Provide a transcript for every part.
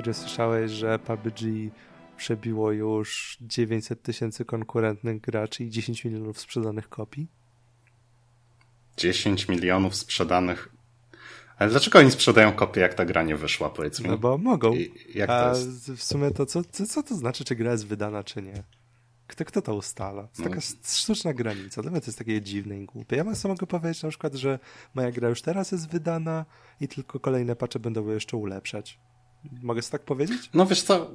Hiry, słyszałeś, że PUBG przebiło już 900 tysięcy konkurentnych graczy i 10 milionów sprzedanych kopii? 10 milionów sprzedanych. Ale dlaczego oni sprzedają kopie, jak ta gra nie wyszła, powiedzmy? No bo mogą. I jak A to jest? w sumie to co, co, co to znaczy, czy gra jest wydana, czy nie? Kto, kto to ustala? To jest taka No. sztuczna granica. Dla mnie to jest takie dziwne i głupie. Ja sobie mogę powiedzieć na przykład, że moja gra już teraz jest wydana i tylko kolejne patche będą ją jeszcze ulepszać. Mogę tak powiedzieć? No wiesz co,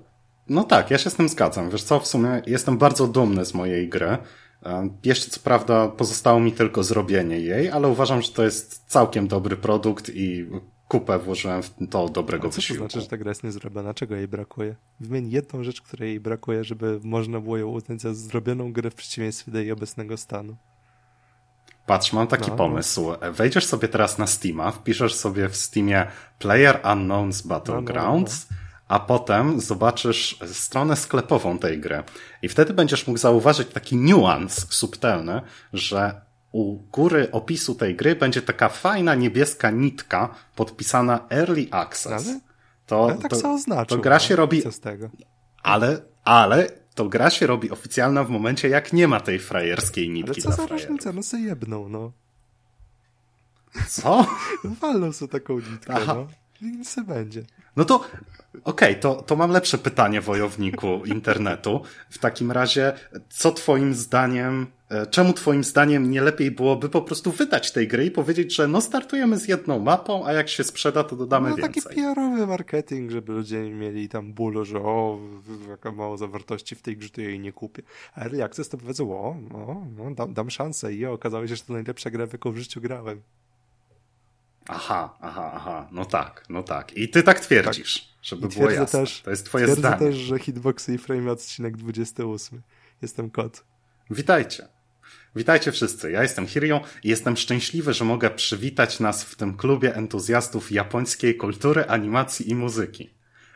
no tak, ja się z tym zgadzam. Wiesz co, w sumie jestem bardzo dumny z mojej gry. E, Jeszcze co prawda pozostało mi tylko zrobienie jej, ale uważam, że to jest całkiem dobry produkt i kupę włożyłem w to dobrego A co to wysiłku. znaczy, że ta gra jest niezrobiona? Czego jej brakuje? Wymień jedną rzecz, której jej brakuje, żeby można było ją uznać za zrobioną grę w przeciwieństwie do jej obecnego stanu. Patrz, mam taki No, pomysł. Wejdziesz sobie teraz na Steama, wpiszesz sobie w Steamie Player Unknowns Battlegrounds, a potem zobaczysz stronę sklepową tej gry. I wtedy będziesz mógł zauważyć taki niuans subtelny, że u góry opisu tej gry będzie taka fajna niebieska nitka podpisana Early Access. Ale- To, Ale tak to, oznaczył. to gra no. się robi, Co z tego? ale, ale to gra się robi oficjalna w momencie, jak nie ma tej frajerskiej Ale nitki co dla za frajerów. różnica? No se jebną, no. Co? Walną sobie taką nitkę, Aha. no. I nic se będzie. No to okej, to, to mam lepsze pytanie, wojowniku internetu. W takim razie, co twoim zdaniem, czemu twoim zdaniem nie lepiej byłoby po prostu wydać tej gry i powiedzieć, że no startujemy z jedną mapą, a jak się sprzeda, to dodamy no taki więcej. PR-owy marketing, żeby ludzie mieli tam bólu, że o, jaka mało zawartości w tej grze, to jej nie kupię. A Early Access to powiedzą, o, no, no dam, dam szansę i okazało się, że to najlepsza gra, w jaką w życiu grałem. Aha, aha, aha, no tak, no tak. I ty tak twierdzisz, żeby I było jasne. też, to jest twoje twierdzę zdanie. też, że hitboxy i frame odcinek 28. Jestem kot. Witajcie. Witajcie wszyscy. Ja jestem Hirio i jestem szczęśliwy, że mogę przywitać nas w tym klubie entuzjastów japońskiej kultury, animacji i muzyki.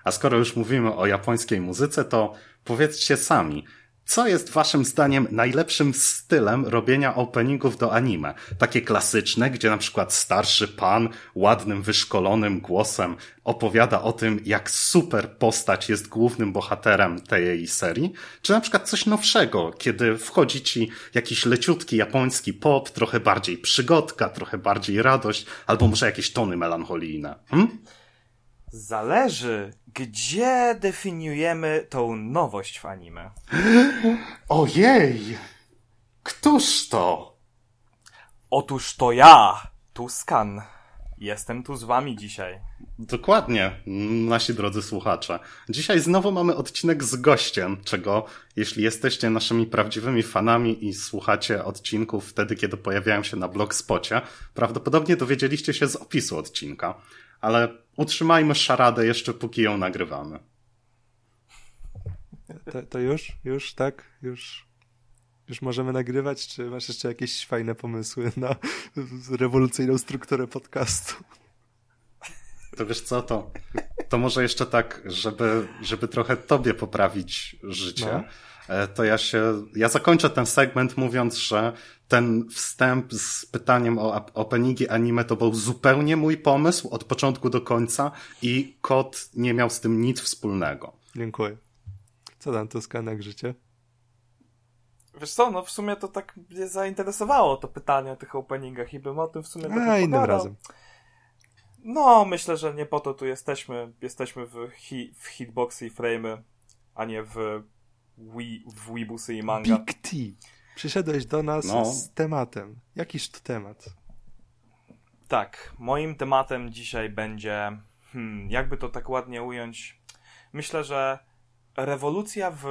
A skoro już mówimy o japońskiej muzyce, to powiedzcie sami, co jest waszym zdaniem najlepszym stylem robienia openingów do anime? Takie klasyczne, gdzie na przykład starszy pan ładnym, wyszkolonym głosem opowiada o tym, jak super postać jest głównym bohaterem tej serii? Czy na przykład coś nowszego, kiedy wchodzi ci jakiś leciutki japoński pop, trochę bardziej przygodka, trochę bardziej radość, albo może jakieś tony melancholijne? Hm? Zależy, gdzie definiujemy tą nowość w anime. Ojej! Któż to? Otóż to ja, Tuskan. Jestem tu z wami dzisiaj. Dokładnie, nasi drodzy słuchacze. Dzisiaj znowu mamy odcinek z gościem, czego jeśli jesteście naszymi prawdziwymi fanami i słuchacie odcinków wtedy, kiedy pojawiają się na blogspocie, prawdopodobnie dowiedzieliście się z opisu odcinka. Ale utrzymajmy szaradę jeszcze póki ją nagrywamy. To, to już? Już, tak? Już, już możemy nagrywać? Czy masz jeszcze jakieś fajne pomysły na rewolucyjną strukturę podcastu? To wiesz co, to, to może jeszcze tak, żeby, żeby trochę tobie poprawić życie, No. E, to ja się, ja zakończę ten segment mówiąc, że ten wstęp z pytaniem o openingi anime to był zupełnie mój pomysł od początku do końca i kot nie miał z tym nic wspólnego. Dziękuję. Co tam Toskanek życie? Wiesz co, no w sumie to tak mnie zainteresowało to pytanie o tych openingach i bym o tym w sumie trochę A, innym pogadał. razem. No, myślę, że nie po to tu jesteśmy. Jesteśmy w, hi, w hitboxy i frame'y, a nie w, wi, w weebusy i manga. Big T. Przyszedłeś do nas No. z tematem. Jakiż to temat? Tak, moim tematem dzisiaj będzie, hmm, jakby to tak ładnie ująć, myślę, że rewolucja w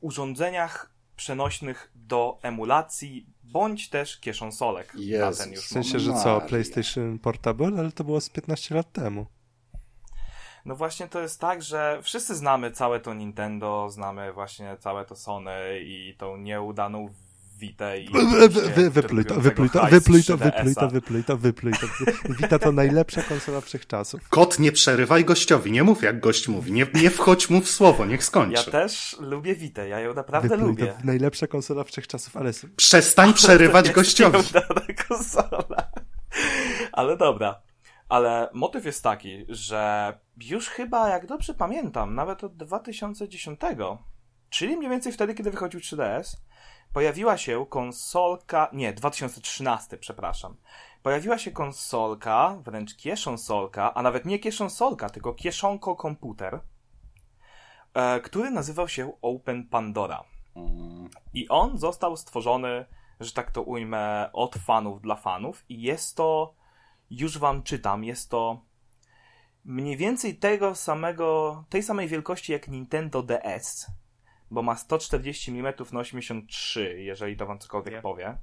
urządzeniach przenośnych do emulacji, bądź też kieszonsolek na Jezus. ten już W sensie, że co, PlayStation Portable? Ale to było z 15 lat temu. No właśnie to jest tak, że wszyscy znamy całe to Nintendo, znamy właśnie całe to Sony i tą nieudaną Vita i Wy- wy- wy- Wypluj to, wypluj to, wypluj to, 3DS-a. wypluj to, wypluj to, wypluj to. Wita to najlepsza konsola wszechczasów. Kot, nie przerywaj gościowi, nie mów jak gość mówi, nie, nie wchodź mu w słowo, niech Ja skończy. też lubię Vitę, ja ją naprawdę Wypluj lubię. to, najlepsza konsola wszechczasów, ale Przestań przerywać gościowi. Konsola. Ale dobra. Ale motyw jest taki, że już chyba, jak dobrze pamiętam, nawet od 2010, czyli mniej więcej wtedy, kiedy wychodził 3DS, pojawiła się konsolka, nie, 2013, przepraszam. Pojawiła się konsolka, wręcz kieszonsolka, a nawet nie kieszonsolka, tylko kieszonko komputer, e, który nazywał się Open Pandora. Mm, I on został stworzony, że tak to ujmę, od fanów dla fanów i jest to, już wam czytam, jest to mniej więcej tego samego, tej samej wielkości jak Nintendo DS, bo ma 140 mm na 83, jeżeli to wam cokolwiek Nie. powie.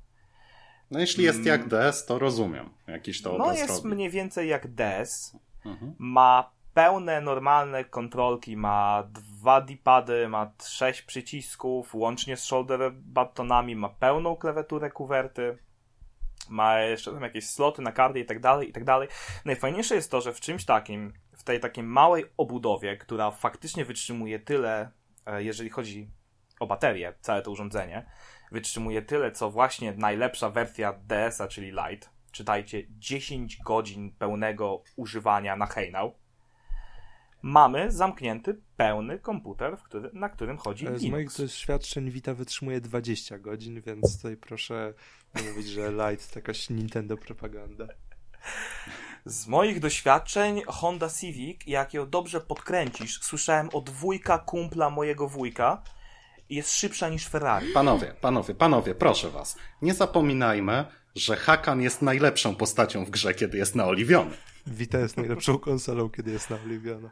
No jeśli jest jak DS, to rozumiem. Jakiś to No jest robi. mniej więcej jak DS, Mhm. ma pełne, normalne kontrolki, ma dwa D-pady, ma sześć przycisków, łącznie z shoulder buttonami, ma pełną klawiaturę kuwerty, ma jeszcze tam jakieś sloty na karty i tak dalej, i tak dalej. Najfajniejsze jest to, że w czymś takim, w tej takiej małej obudowie, która faktycznie wytrzymuje tyle, e, jeżeli chodzi o baterię, całe to urządzenie, wytrzymuje tyle, co właśnie najlepsza wersja DS-a, czyli Lite. Czytajcie, 10 godzin pełnego używania na hejnał. Mamy zamknięty, pełny komputer, w który, na którym chodzi E, Z moich Linux. doświadczeń Vita wytrzymuje 20 godzin, więc tutaj proszę mówić, że Light to jakaś Nintendo propaganda. Z moich doświadczeń Honda Civic, jak ją dobrze podkręcisz, słyszałem od wujka kumpla mojego wujka, jest szybsza niż Ferrari. Panowie, panowie, panowie, proszę was. Nie zapominajmy, że Hakan jest najlepszą postacią w grze, kiedy jest naoliwiony. Vita jest najlepszą konsolą, kiedy jest naoliwiona.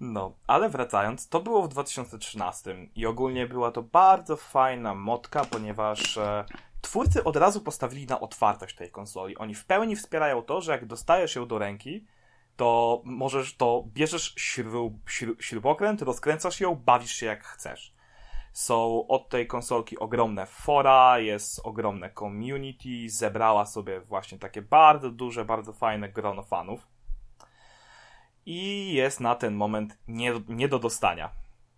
No, ale wracając, to było w 2013 i ogólnie była to bardzo fajna motka, ponieważ e, twórcy od razu postawili na otwartość tej konsoli. Oni w pełni wspierają to, że jak dostajesz ją do ręki, to możesz, to bierzesz śrub, śrub, śrubokręt, rozkręcasz ją, bawisz się jak chcesz. Są od tej konsolki ogromne fora, jest ogromne community, zebrała sobie właśnie takie bardzo duże, bardzo fajne grono fanów i jest na ten moment nie, nie do dostania,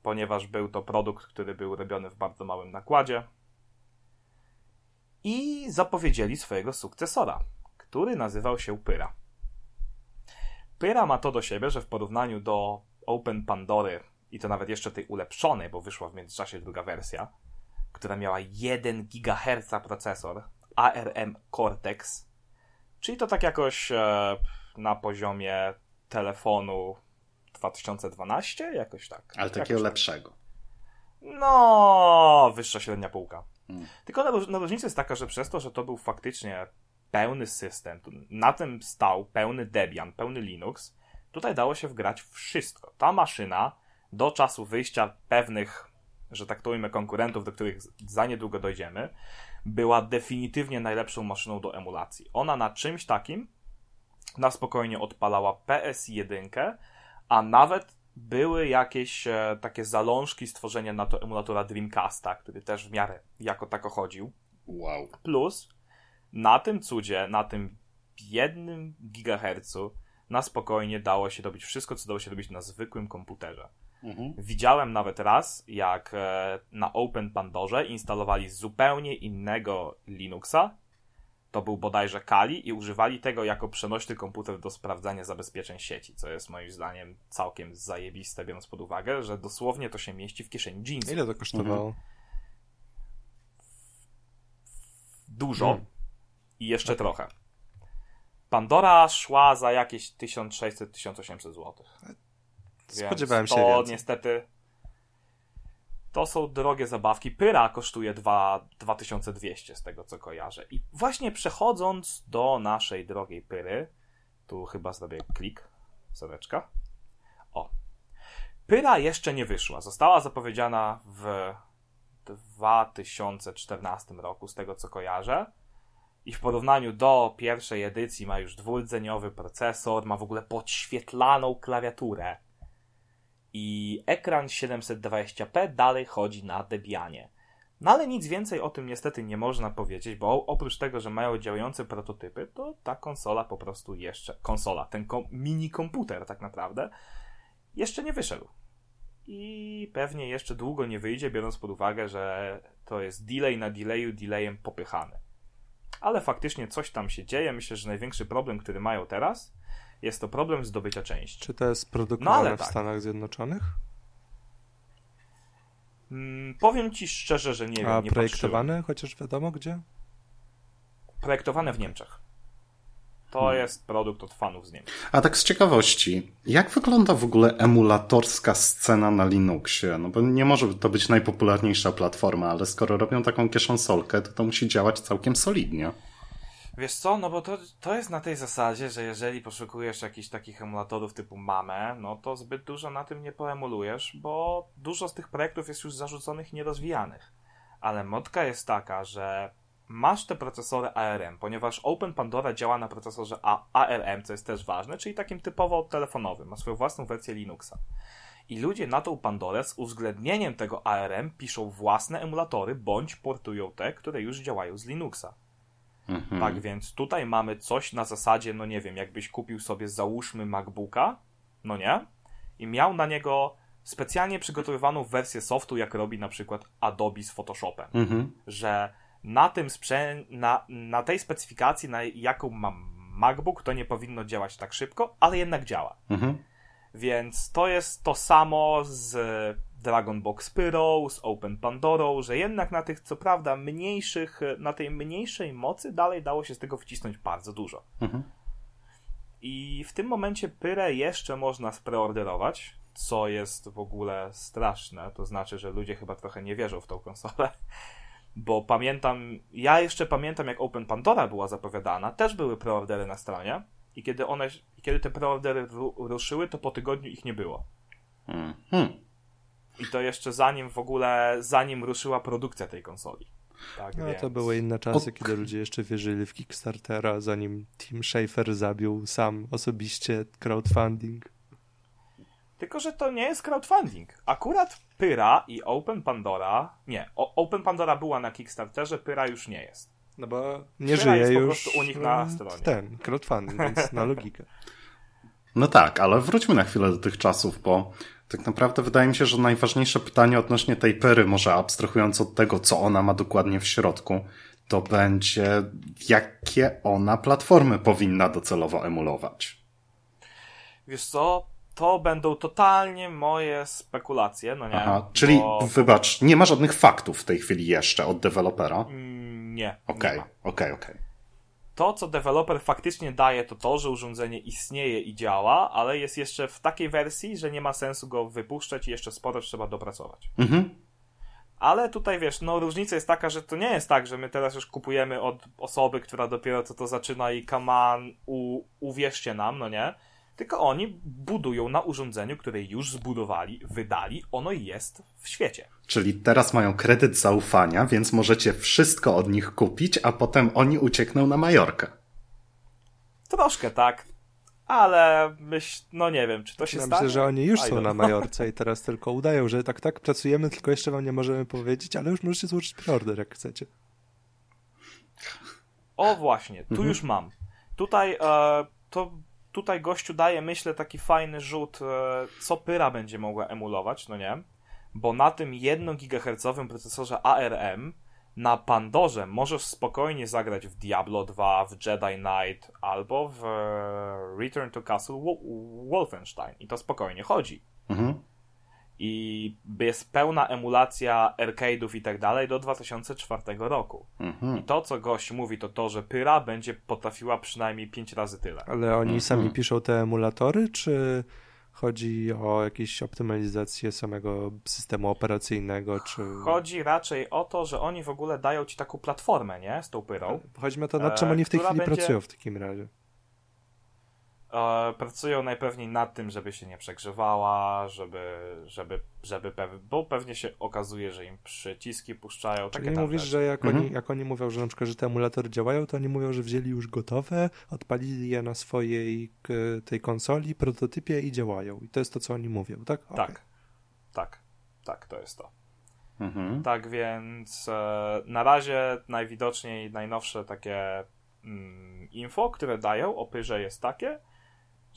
ponieważ był to produkt, który był robiony w bardzo małym nakładzie. I zapowiedzieli swojego sukcesora, który nazywał się Pyra. Pyra ma to do siebie, że w porównaniu do Open Pandory, i to nawet jeszcze tej ulepszonej, bo wyszła w międzyczasie druga wersja, która miała 1 GHz procesor ARM Cortex, czyli to tak jakoś e, na poziomie telefonu 2012, jakoś tak. Ale takiego Jakoś tak. lepszego. No, wyższa średnia półka. Mm. Tylko na, różnica jest taka, że przez to, że to był faktycznie pełny system, na tym stał pełny Debian, pełny Linux, tutaj dało się wgrać wszystko. Ta maszyna do czasu wyjścia pewnych, że tak to ujmę, konkurentów, do których za niedługo dojdziemy, była definitywnie najlepszą maszyną do emulacji. Ona na czymś takim na spokojnie odpalała PS1, a nawet były jakieś e, takie zalążki stworzenia na to emulatora Dreamcasta, który też w miarę jako tako chodził. Wow. Plus na tym cudzie, na tym jednym gigahercu na spokojnie dało się robić wszystko, co dało się robić na zwykłym komputerze. Mhm. Widziałem nawet raz, jak e, na Open Pandorze instalowali zupełnie innego Linuxa. To był bodajże Kali i używali tego jako przenośny komputer do sprawdzania zabezpieczeń sieci, co jest moim zdaniem całkiem zajebiste, biorąc pod uwagę, że dosłownie to się mieści w kieszeni jeansu. Ile to kosztowało? Dużo Hmm. i jeszcze trochę. Pandora szła za jakieś 1600-1800 zł. Spodziewałem się to więcej. niestety to są drogie zabawki. Pyra kosztuje 2, 2200 z tego co kojarzę. I właśnie przechodząc do naszej drogiej Pyry, tu chyba zrobię klik, soreczka. O. Pyra jeszcze nie wyszła. Została zapowiedziana w 2014 roku, z tego co kojarzę. I w porównaniu do pierwszej edycji ma już dwurdzeniowy procesor, ma w ogóle podświetlaną klawiaturę. I ekran 720p dalej chodzi na Debianie. No ale nic więcej o tym niestety nie można powiedzieć, bo oprócz tego, że mają działające prototypy, to ta konsola po prostu jeszcze, konsola, ten kom, mini komputer tak naprawdę, jeszcze nie wyszedł. I pewnie jeszcze długo nie wyjdzie, biorąc pod uwagę, że to jest delay na delayu, delayem popychany. ale faktycznie coś tam się dzieje. Myślę, że największy problem, który mają teraz, jest to problem zdobycia części. Czy to jest produkowane No, w tak. Stanach Zjednoczonych? Mm, powiem ci szczerze, że nie wiem. A projektowane chociaż wiadomo gdzie? patrzyłem. Projektowane w Niemczech. To Hmm. jest produkt od fanów z Niemiec. A tak z ciekawości, jak wygląda w ogóle emulatorska scena na Linuxie? No bo nie może to być najpopularniejsza platforma, ale skoro robią taką kieszonsolkę, to to musi działać całkiem solidnie. Wiesz co, no bo to, to jest na tej zasadzie, że jeżeli poszukujesz jakichś takich emulatorów typu Mamę, no to zbyt dużo na tym nie poemulujesz, bo dużo z tych projektów jest już zarzuconych i nierozwijanych. Ale motka jest taka, że masz te procesory ARM, ponieważ Open Pandora działa na procesorze ARM, co jest też ważne, czyli takim typowo telefonowym, ma swoją własną wersję Linuxa. I ludzie na tą Pandorę z uwzględnieniem tego ARM piszą własne emulatory, bądź portują te, które już działają z Linuxa. Mhm. Tak więc tutaj mamy coś na zasadzie, no nie wiem, jakbyś kupił sobie załóżmy MacBooka, no nie? I miał na niego specjalnie przygotowywaną wersję softu, jak robi na przykład Adobe z Photoshopem. Mhm. Że na tym sprzę- na, na tej specyfikacji, na jaką mam MacBook, to nie powinno działać tak szybko, ale jednak działa. Mhm. Więc to jest to samo z Dragon Box Pyro, z Open Pandorą, że jednak na tych, co prawda, mniejszych, na tej mniejszej mocy dalej dało się z tego wcisnąć bardzo dużo. Mhm. I w tym momencie Pyrę jeszcze można spreorderować, co jest w ogóle straszne. To znaczy, że ludzie chyba trochę nie wierzą w tą konsolę. Bo pamiętam, ja jeszcze pamiętam, jak Open Pandora była zapowiadana, też były preordery na stronie. I kiedy one, kiedy te preordery ru, ruszyły, to po tygodniu ich nie było. Mhm. I to jeszcze zanim w ogóle, zanim ruszyła produkcja tej konsoli. Tak No więc... to były inne czasy, Ok. kiedy ludzie jeszcze wierzyli w Kickstartera, zanim Tim Schafer zabił sam osobiście crowdfunding. Tylko, że to nie jest crowdfunding. Akurat Pyra i Open Pandora. Nie, o, Open Pandora była na Kickstarterze, Pyra już nie jest. No bo nie Pyra żyje jest po już prostu u nich na stronie. ten crowdfunding, więc na logikę. No tak, ale wróćmy na chwilę do tych czasów, bo tak naprawdę wydaje mi się, że najważniejsze pytanie odnośnie tej Pyry, może abstrahując od tego, co ona ma dokładnie w środku, to będzie, jakie ona platformy powinna docelowo emulować. Wiesz co? To będą totalnie moje spekulacje, no nie? Aha, czyli bo... wybacz, nie ma żadnych faktów w tej chwili jeszcze od dewelopera? Mm, Nie. Okej, okej, okej. To, co deweloper faktycznie daje, to to, że urządzenie istnieje i działa, ale jest jeszcze w takiej wersji, że nie ma sensu go wypuszczać i jeszcze sporo trzeba dopracować. Mhm. Ale tutaj wiesz, no różnica jest taka, że to nie jest tak, że my teraz już kupujemy od osoby, która dopiero co to zaczyna i kaman, uwierzcie nam, no nie? Tylko oni budują na urządzeniu, które już zbudowali, wydali, ono jest w świecie. Czyli teraz mają kredyt zaufania, więc możecie wszystko od nich kupić, a potem oni uciekną na Majorkę. Troszkę tak, ale myśl, no nie wiem, czy to się Ja stanie. myślę, że oni już są don't na. Majorce i teraz tylko udają, że tak, tak, pracujemy, tylko jeszcze wam nie możemy powiedzieć, ale już możecie złożyć preorder, jak chcecie. O właśnie, tu Mhm. już mam. Tutaj e, to tutaj gościu daje, myślę, taki fajny rzut, e, co Pyra będzie mogła emulować, no nie? Bo na tym 1 GHz procesorze ARM na Pandorze możesz spokojnie zagrać w Diablo 2, w Jedi Knight albo w e, Return to Castle Wo- Wolfenstein. I to spokojnie chodzi. Mhm. I jest pełna emulacja arcade'ów i tak dalej do 2004 roku. Mhm. I to, co gość mówi, to to, że Pyra będzie potrafiła przynajmniej 5 razy tyle. Ale oni Mhm. sami piszą te emulatory, czy chodzi o jakieś optymalizację samego systemu operacyjnego, czy... Chodzi raczej o to, że oni w ogóle dają ci taką platformę, nie? Z tą Pyrą. Chodzi mi o to, nad czym E, oni w tej chwili będzie- pracują w takim razie. E, pracują najpewniej nad tym, żeby się nie przegrzewała, żeby, żeby, żeby pew- bo pewnie się okazuje, że im przyciski puszczają. Czyli Takie mówisz, że jak, Mhm. oni, jak oni mówią, że na przykład, że te emulatory działają, to oni mówią, że wzięli już gotowe, odpalili je na swojej k- tej konsoli, prototypie i działają. I to jest to, co oni mówią, tak? Okej. Tak, tak, tak, to jest to. Mhm. Tak więc e, na razie najwidoczniej najnowsze takie mm, info, które dają o Pyrze jest takie,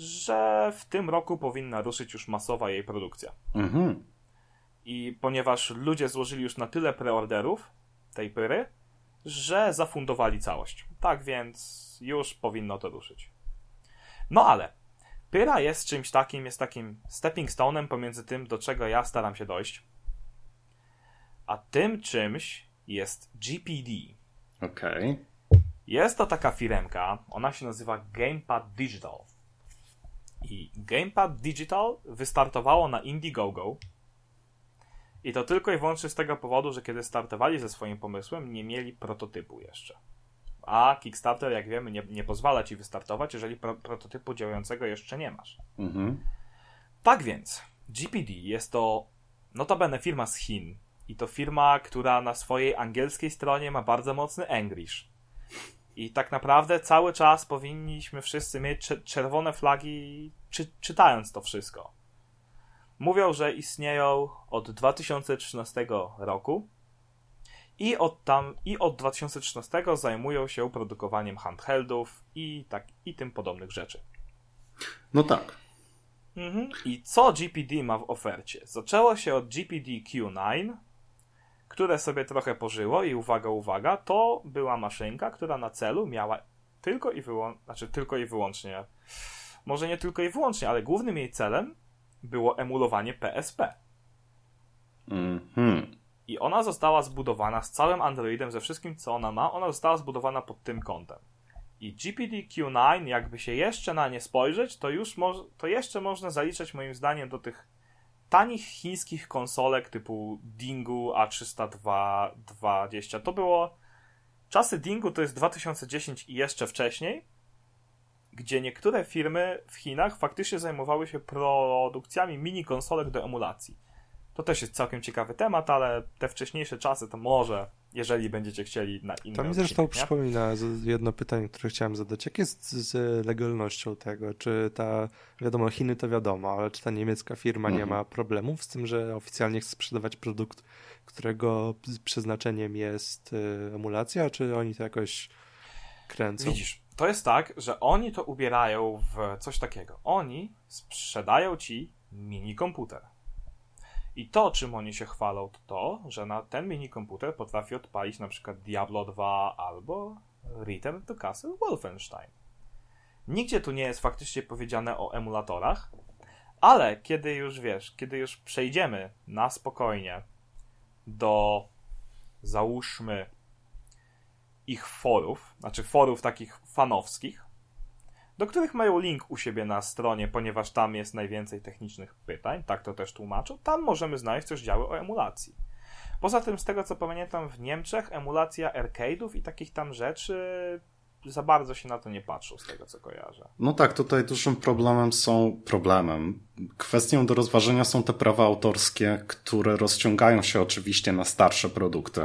że w tym roku powinna ruszyć już masowa jej produkcja. Mhm. I ponieważ ludzie złożyli już na tyle preorderów tej Pyry, że zafundowali całość. Tak więc już powinno to ruszyć. No ale Pyra jest czymś takim, jest takim stepping stone'em pomiędzy tym, do czego ja staram się dojść. A tym czymś jest GPD. Okej. Okay. Jest to taka firemka, ona się nazywa Gamepad Digital. I Gamepad Digital wystartowało na Indiegogo. I to tylko i wyłącznie z tego powodu, że kiedy startowali ze swoim pomysłem, nie mieli prototypu jeszcze. A Kickstarter, jak wiemy, nie, nie pozwala ci wystartować, jeżeli pro, prototypu działającego jeszcze nie masz. Mhm. Tak więc, GPD jest to notabene firma z Chin. I to firma, która na swojej angielskiej stronie ma bardzo mocny English. I tak naprawdę cały czas powinniśmy wszyscy mieć czerwone flagi, czy, czytając to wszystko. Mówią, że istnieją od 2013 roku i od, tam, i od 2013 zajmują się produkowaniem handheldów i, tak, i tym podobnych rzeczy. No tak. Mhm. I co GPD ma w ofercie? Zaczęło się od GPD Q9, które sobie trochę pożyło i uwaga, uwaga, to była maszynka, która na celu miała tylko i wyłącznie, znaczy tylko i wyłącznie, może nie tylko i wyłącznie, ale głównym jej celem było emulowanie PSP. Mhm. I ona została zbudowana z całym Androidem, ze wszystkim co ona ma, ona została zbudowana pod tym kątem. I GPD-Q9, jakby się jeszcze na nie spojrzeć, to już mo- to jeszcze można zaliczać moim zdaniem do tych tanich chińskich konsolek typu Dingu A302-20. To było czasy Dingu to jest 2010 i jeszcze wcześniej, gdzie niektóre firmy w Chinach faktycznie zajmowały się produkcjami mini konsolek do emulacji. To też jest całkiem ciekawy temat, ale te wcześniejsze czasy to może, jeżeli będziecie chcieli na inne To mi zresztą przypomina jedno pytanie, które chciałem zadać. Jak jest z legalnością tego? Czy ta, wiadomo, Chiny to wiadomo, ale czy ta niemiecka firma mhm. nie ma problemów z tym, że oficjalnie chce sprzedawać produkt, którego przeznaczeniem jest y, emulacja, czy oni to jakoś kręcą? Widzisz, to jest tak, że oni to ubierają w coś takiego. Oni sprzedają ci mini komputer. I to, czym oni się chwalą, to to, że na ten mini komputer potrafi odpalić na przykład Diablo 2 albo Return to Castle Wolfenstein. Nigdzie tu nie jest faktycznie powiedziane o emulatorach, ale kiedy już wiesz, kiedy już przejdziemy na spokojnie do załóżmy ich forów, znaczy forów takich fanowskich, do których mają link u siebie na stronie, ponieważ tam jest najwięcej technicznych pytań, tak to też tłumaczą. Tam możemy znaleźć też działy o emulacji. Poza tym, z tego co pamiętam, w Niemczech emulacja arcade'ów i takich tam rzeczy za bardzo się na to nie patrzą, z tego co kojarzę. No tak, tutaj dużym problemem są problemem. Kwestią do rozważenia są te prawa autorskie, które rozciągają się oczywiście na starsze produkty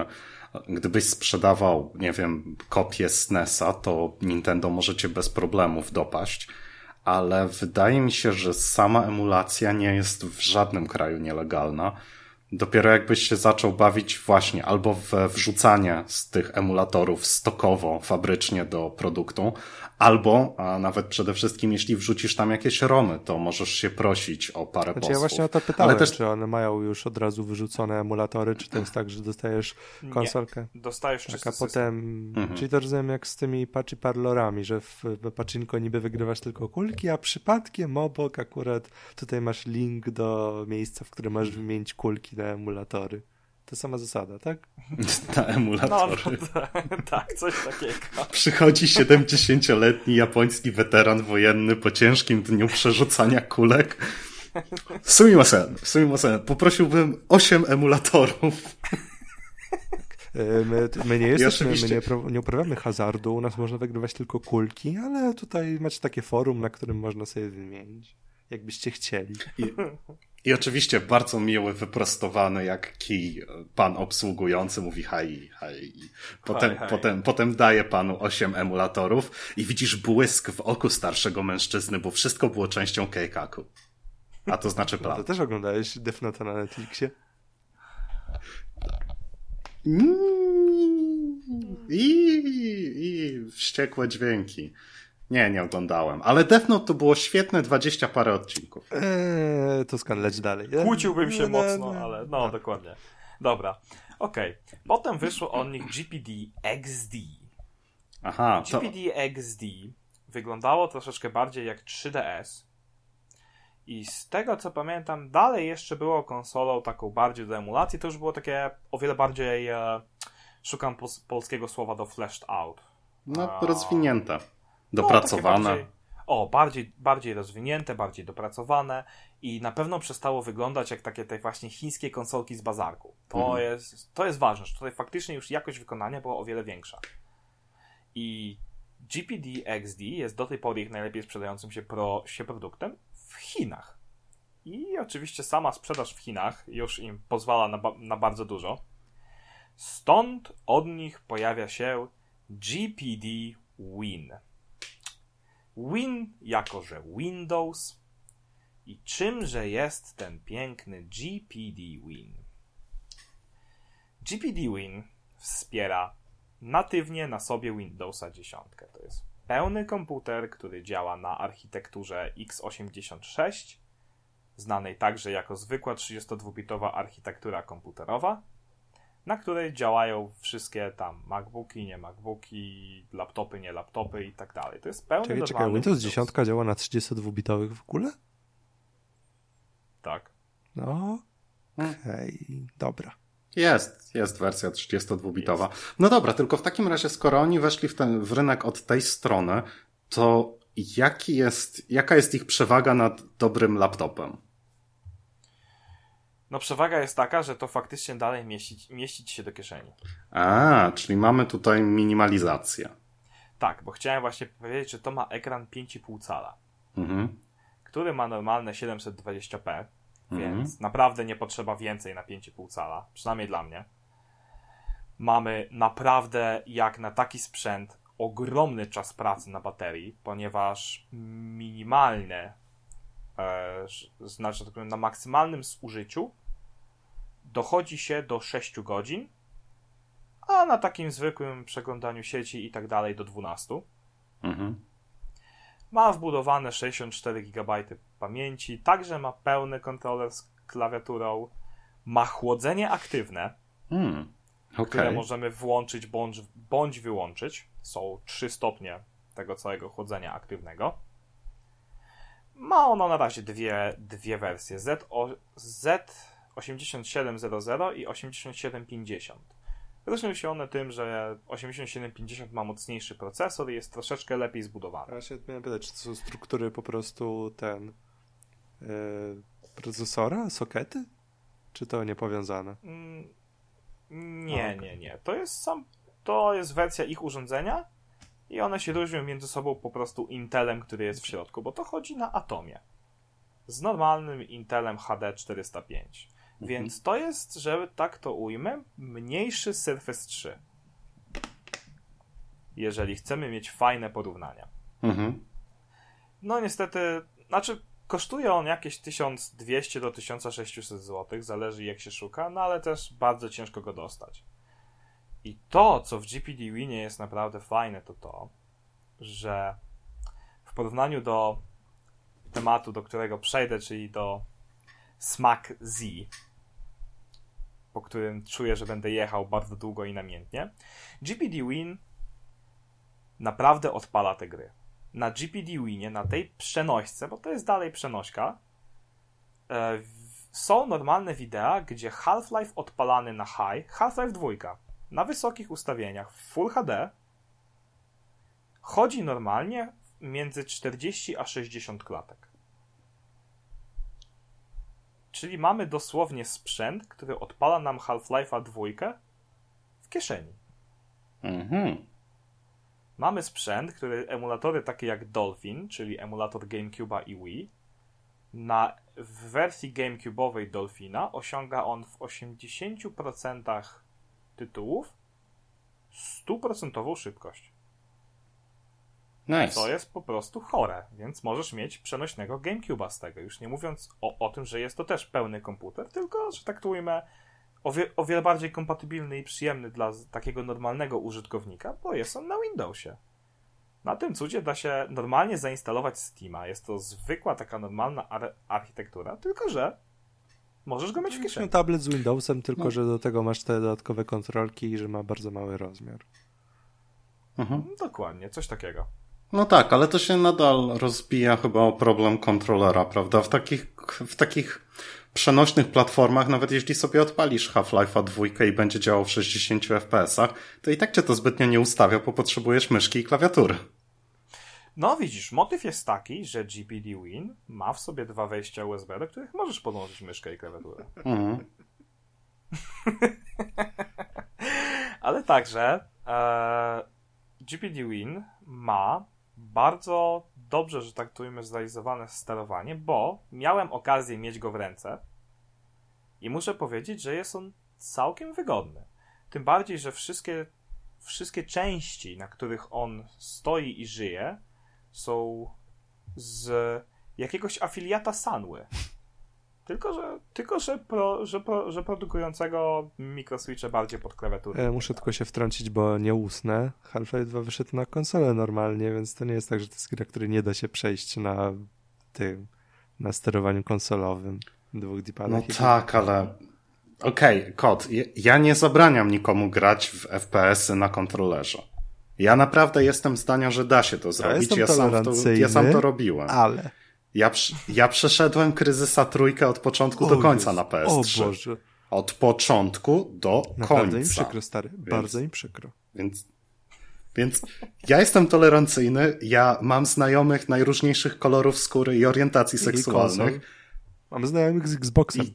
Gdybyś sprzedawał, nie wiem, kopię SNESa, to Nintendo możecie bez problemów dopaść, ale wydaje mi się, że sama emulacja nie jest w żadnym kraju nielegalna. Dopiero jakbyś się zaczął bawić właśnie albo we wrzucanie z tych emulatorów stokowo, fabrycznie do produktu, Albo, a nawet przede wszystkim, jeśli wrzucisz tam jakieś romy, to możesz się prosić o parę znaczy, Ja właśnie o to pytałem, Ale też... czy one mają już od razu wyrzucone emulatory, czy to jest tak, że dostajesz konsolkę? Nie, dostajesz tak, a potem, mhm. czyli to rozumiem jak z tymi patchy parlorami, że w Pachinko niby wygrywasz tylko kulki, a przypadkiem obok akurat tutaj masz link do miejsca, w którym możesz wymienić kulki na emulatory. To sama zasada, tak? Na emulatory. No, no, tak, coś takiego. Przychodzi 70-letni japoński weteran wojenny po ciężkim dniu przerzucania kulek. Sumimasen, sumimasen, poprosiłbym 8 emulatorów. E, my, my, nie jesteśmy, my nie, nie uprawiamy hazardu, u nas można wygrywać tylko kulki, ale tutaj macie takie forum, na którym można sobie wymienić, jakbyście chcieli. I, i oczywiście bardzo miły, wyprostowany jak kij pan obsługujący mówi. Potem, hi, hi. potem, potem daje panu osiem emulatorów i widzisz błysk w oku starszego mężczyzny, bo wszystko było częścią Keikaku. A to znaczy plan. No to też oglądałeś Death Note na Netflixie? I, I wściekłe dźwięki. Nie, nie oglądałem. Ale Death Note to było świetne dwadzieścia parę odcinków. Eee, to skan leć dalej. Kłóciłbym się no, mocno, no, ale no, no, dokładnie. Dobra, okej. Okay. Potem wyszło od nich GPD XD. Aha, to... GPD XD wyglądało troszeczkę bardziej jak 3DS. I z tego co pamiętam, dalej jeszcze było konsolą taką bardziej do emulacji. To już było takie o wiele bardziej. E, szukam pos polskiego słowa do fleshed out. No, rozwinięte, dopracowane. No, bardziej, o, bardziej, bardziej rozwinięte, bardziej dopracowane i na pewno przestało wyglądać jak takie te właśnie chińskie konsolki z bazarku. To, mhm. jest, to jest ważne, że tutaj faktycznie już jakość wykonania była o wiele większa. I GPD XD jest do tej pory ich najlepiej sprzedającym się, pro, się produktem w Chinach. I oczywiście sama sprzedaż w Chinach już im pozwala na, na bardzo dużo. Stąd od nich pojawia się GPD Win. Win jako że Windows. I czymże jest ten piękny GPD Win? GPD Win wspiera natywnie na sobie Windowsa 10. To jest pełny komputer, który działa na architekturze x86, znanej także jako zwykła 32-bitowa architektura komputerowa, na której działają wszystkie tam MacBooki, nie MacBooki, laptopy, nie laptopy i tak dalej. To jest pełny Czekaj, czekaj, Windows 10 działa na 32-bitowych w ogóle? Tak. No, okej, okay. dobra. Jest, jest wersja 32-bitowa. No dobra, tylko w takim razie, skoro oni weszli w, ten, w rynek od tej strony, to jaki jest, jaka jest ich przewaga nad dobrym laptopem? No przewaga jest taka, że to faktycznie dalej mieścić, mieścić się do kieszeni. A, czyli mamy tutaj minimalizację. Tak, bo chciałem właśnie powiedzieć, że to ma ekran 5,5 cala, mhm. który ma normalne 720p, mhm. więc naprawdę nie potrzeba więcej na 5,5 cala, przynajmniej dla mnie. Mamy naprawdę, jak na taki sprzęt, ogromny czas pracy na baterii, ponieważ minimalne znaczy tak na maksymalnym zużyciu dochodzi się do 6 godzin, a na takim zwykłym przeglądaniu sieci i tak dalej do 12. Mhm. Ma wbudowane 64 GB pamięci, także ma pełny kontroler z klawiaturą, ma chłodzenie aktywne, mm, okay. które możemy włączyć bądź, bądź wyłączyć. Są trzy stopnie tego całego chłodzenia aktywnego. Ma ono na razie dwie, dwie wersje. Z, o, Z8700 i 8750. Różnią się one tym, że 8750 ma mocniejszy procesor i jest troszeczkę lepiej zbudowany. Ja się miałem pytać, czy to są struktury po prostu ten yy, procesora, sokety? Czy to niepowiązane? Mm, nie, nie, nie. To jest sam, to jest wersja ich urządzenia i one się różnią między sobą po prostu Intelem, który jest w środku, bo to chodzi na Atomie. Z normalnym Intelem HD 405. Mhm. Więc to jest, żeby tak to ujmę, mniejszy Surface 3. Jeżeli chcemy mieć fajne porównania. Mhm. No niestety, znaczy kosztuje on jakieś 1200 do 1600 zł, zależy jak się szuka, no ale też bardzo ciężko go dostać. I to, co w GPD Winie jest naprawdę fajne, to to, że w porównaniu do tematu, do którego przejdę, czyli do Smack Z, po którym czuję, że będę jechał bardzo długo i namiętnie, GPD Win naprawdę odpala te gry. Na GPD Winie, na tej przenośce, bo to jest dalej przenośka, e, są normalne wideo, gdzie Half-Life odpalany na high, Half-Life 2 na wysokich ustawieniach w Full HD chodzi normalnie między 40 a 60 klatek. Czyli mamy dosłownie sprzęt, który odpala nam Half-Life'a 2 w kieszeni. Mhm. Mamy sprzęt, który emulatory takie jak Dolphin, czyli emulator GameCube'a i Wii, na, w wersji GameCube'owej Dolphina osiąga on w 80% tytułów stuprocentową szybkość. Nice. To jest po prostu chore, więc możesz mieć przenośnego GameCube'a z tego. Już nie mówiąc o, o tym, że jest to też pełny komputer, tylko, że tak tujmy, o, wie, o wiele bardziej kompatybilny i przyjemny dla takiego normalnego użytkownika, bo jest on na Windowsie. Na tym cudzie da się normalnie zainstalować Steama. Jest to zwykła, taka normalna ar architektura, tylko że możesz go mieć w kieszeni. tablet z Windowsem, tylko No. że do tego masz te dodatkowe kontrolki i że ma bardzo mały rozmiar. Mhm. Dokładnie, coś takiego. No tak, ale to się nadal rozbija chyba o problem kontrolera, prawda? W takich, w takich przenośnych platformach, nawet jeśli sobie odpalisz Half-Life'a 2 i będzie działał w 60 FPS-ach, to i tak cię to zbytnio nie ustawia, bo potrzebujesz myszki i klawiatury. No widzisz, motyw jest taki, że GPD Win ma w sobie dwa wejścia USB, do których możesz podłączyć myszkę i klawiaturę. Mhm. Ale także e, GPD Win ma bardzo dobrze, że tak ujmę, zrealizowane sterowanie, bo miałem okazję mieć go w ręce i muszę powiedzieć, że jest on całkiem wygodny. Tym bardziej, że wszystkie, wszystkie części, na których on stoi i żyje, są z jakiegoś afiliata Sanły. Tylko, że, tylko, że, pro, że, pro, że produkującego mikroswitche bardziej pod klawiaturę. Ja muszę tylko się wtrącić, bo nie usnę. Half-Life 2 wyszedł na konsolę normalnie, więc to nie jest tak, że to jest gra, której nie da się przejść na tym, na sterowaniu konsolowym. Dwóch No dipadach. i- tak, ale okej, kot, ja- ja nie zabraniam nikomu grać w FPS-y na kontrolerze. Ja naprawdę jestem zdania, że da się to zrobić. jestem Ja, sam, to, ja sam to robiłem. Ale. Ja, ja przeszedłem kryzysa trójkę od początku do O końca Jezu, na PS3. O Boże. Od początku do Naprawdę im końca. przykro, stary. Bardzo im przykro. Więc, więc ja jestem tolerancyjny, ja mam znajomych najróżniejszych kolorów skóry i orientacji I seksualnych. konsol. Mam znajomych z Xboxem. I-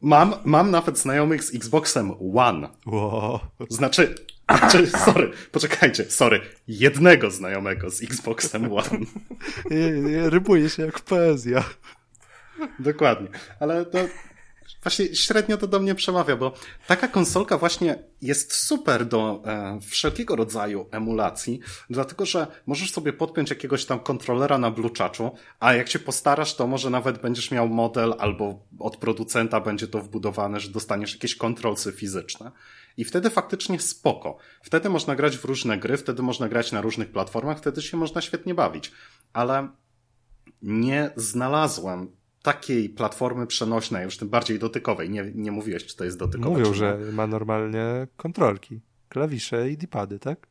Mam, mam nawet znajomych z Xboxem One. Wow. Znaczy, znaczy, sorry, poczekajcie, sorry, jednego znajomego z Xboxem One. Je- je- Rybuje się jak poezja. Dokładnie, ale to właśnie średnio to do mnie przemawia, bo taka konsolka właśnie jest super do e, wszelkiego rodzaju emulacji, dlatego że możesz sobie podpiąć jakiegoś tam kontrolera na bluczaczu, a jak się postarasz, to może nawet będziesz miał model albo od producenta będzie to wbudowane, że dostaniesz jakieś kontrolsy fizyczne. I wtedy faktycznie spoko. Wtedy można grać w różne gry, wtedy można grać na różnych platformach, wtedy się można świetnie bawić. Ale nie znalazłem takiej platformy przenośnej, już tym bardziej dotykowej. Nie, nie mówiłeś, czy to jest dotykowe. Mówią, nie. że ma normalnie kontrolki, klawisze i dipady, tak?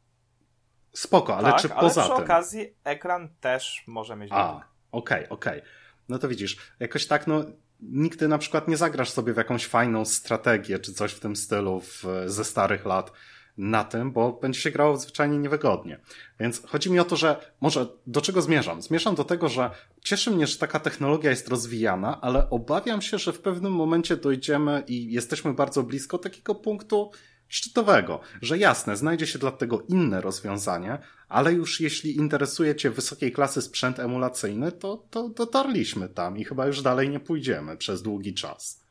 Spoko, ale tak, czy ale poza przy tym? okazji ekran też może mieć A, okej, okej. No to widzisz, jakoś tak, no, nigdy na przykład nie zagrasz sobie w jakąś fajną strategię, czy coś w tym stylu w, ze starych lat na tym, bo będzie się grało zwyczajnie niewygodnie. Więc chodzi mi o to, że może do czego zmierzam? Zmierzam do tego, że cieszy mnie, że taka technologia jest rozwijana, ale obawiam się, że w pewnym momencie dojdziemy i jesteśmy bardzo blisko takiego punktu szczytowego, że jasne, znajdzie się dla tego inne rozwiązanie, ale już jeśli interesuje Cię wysokiej klasy sprzęt emulacyjny, to, to dotarliśmy tam i chyba już dalej nie pójdziemy przez długi czas.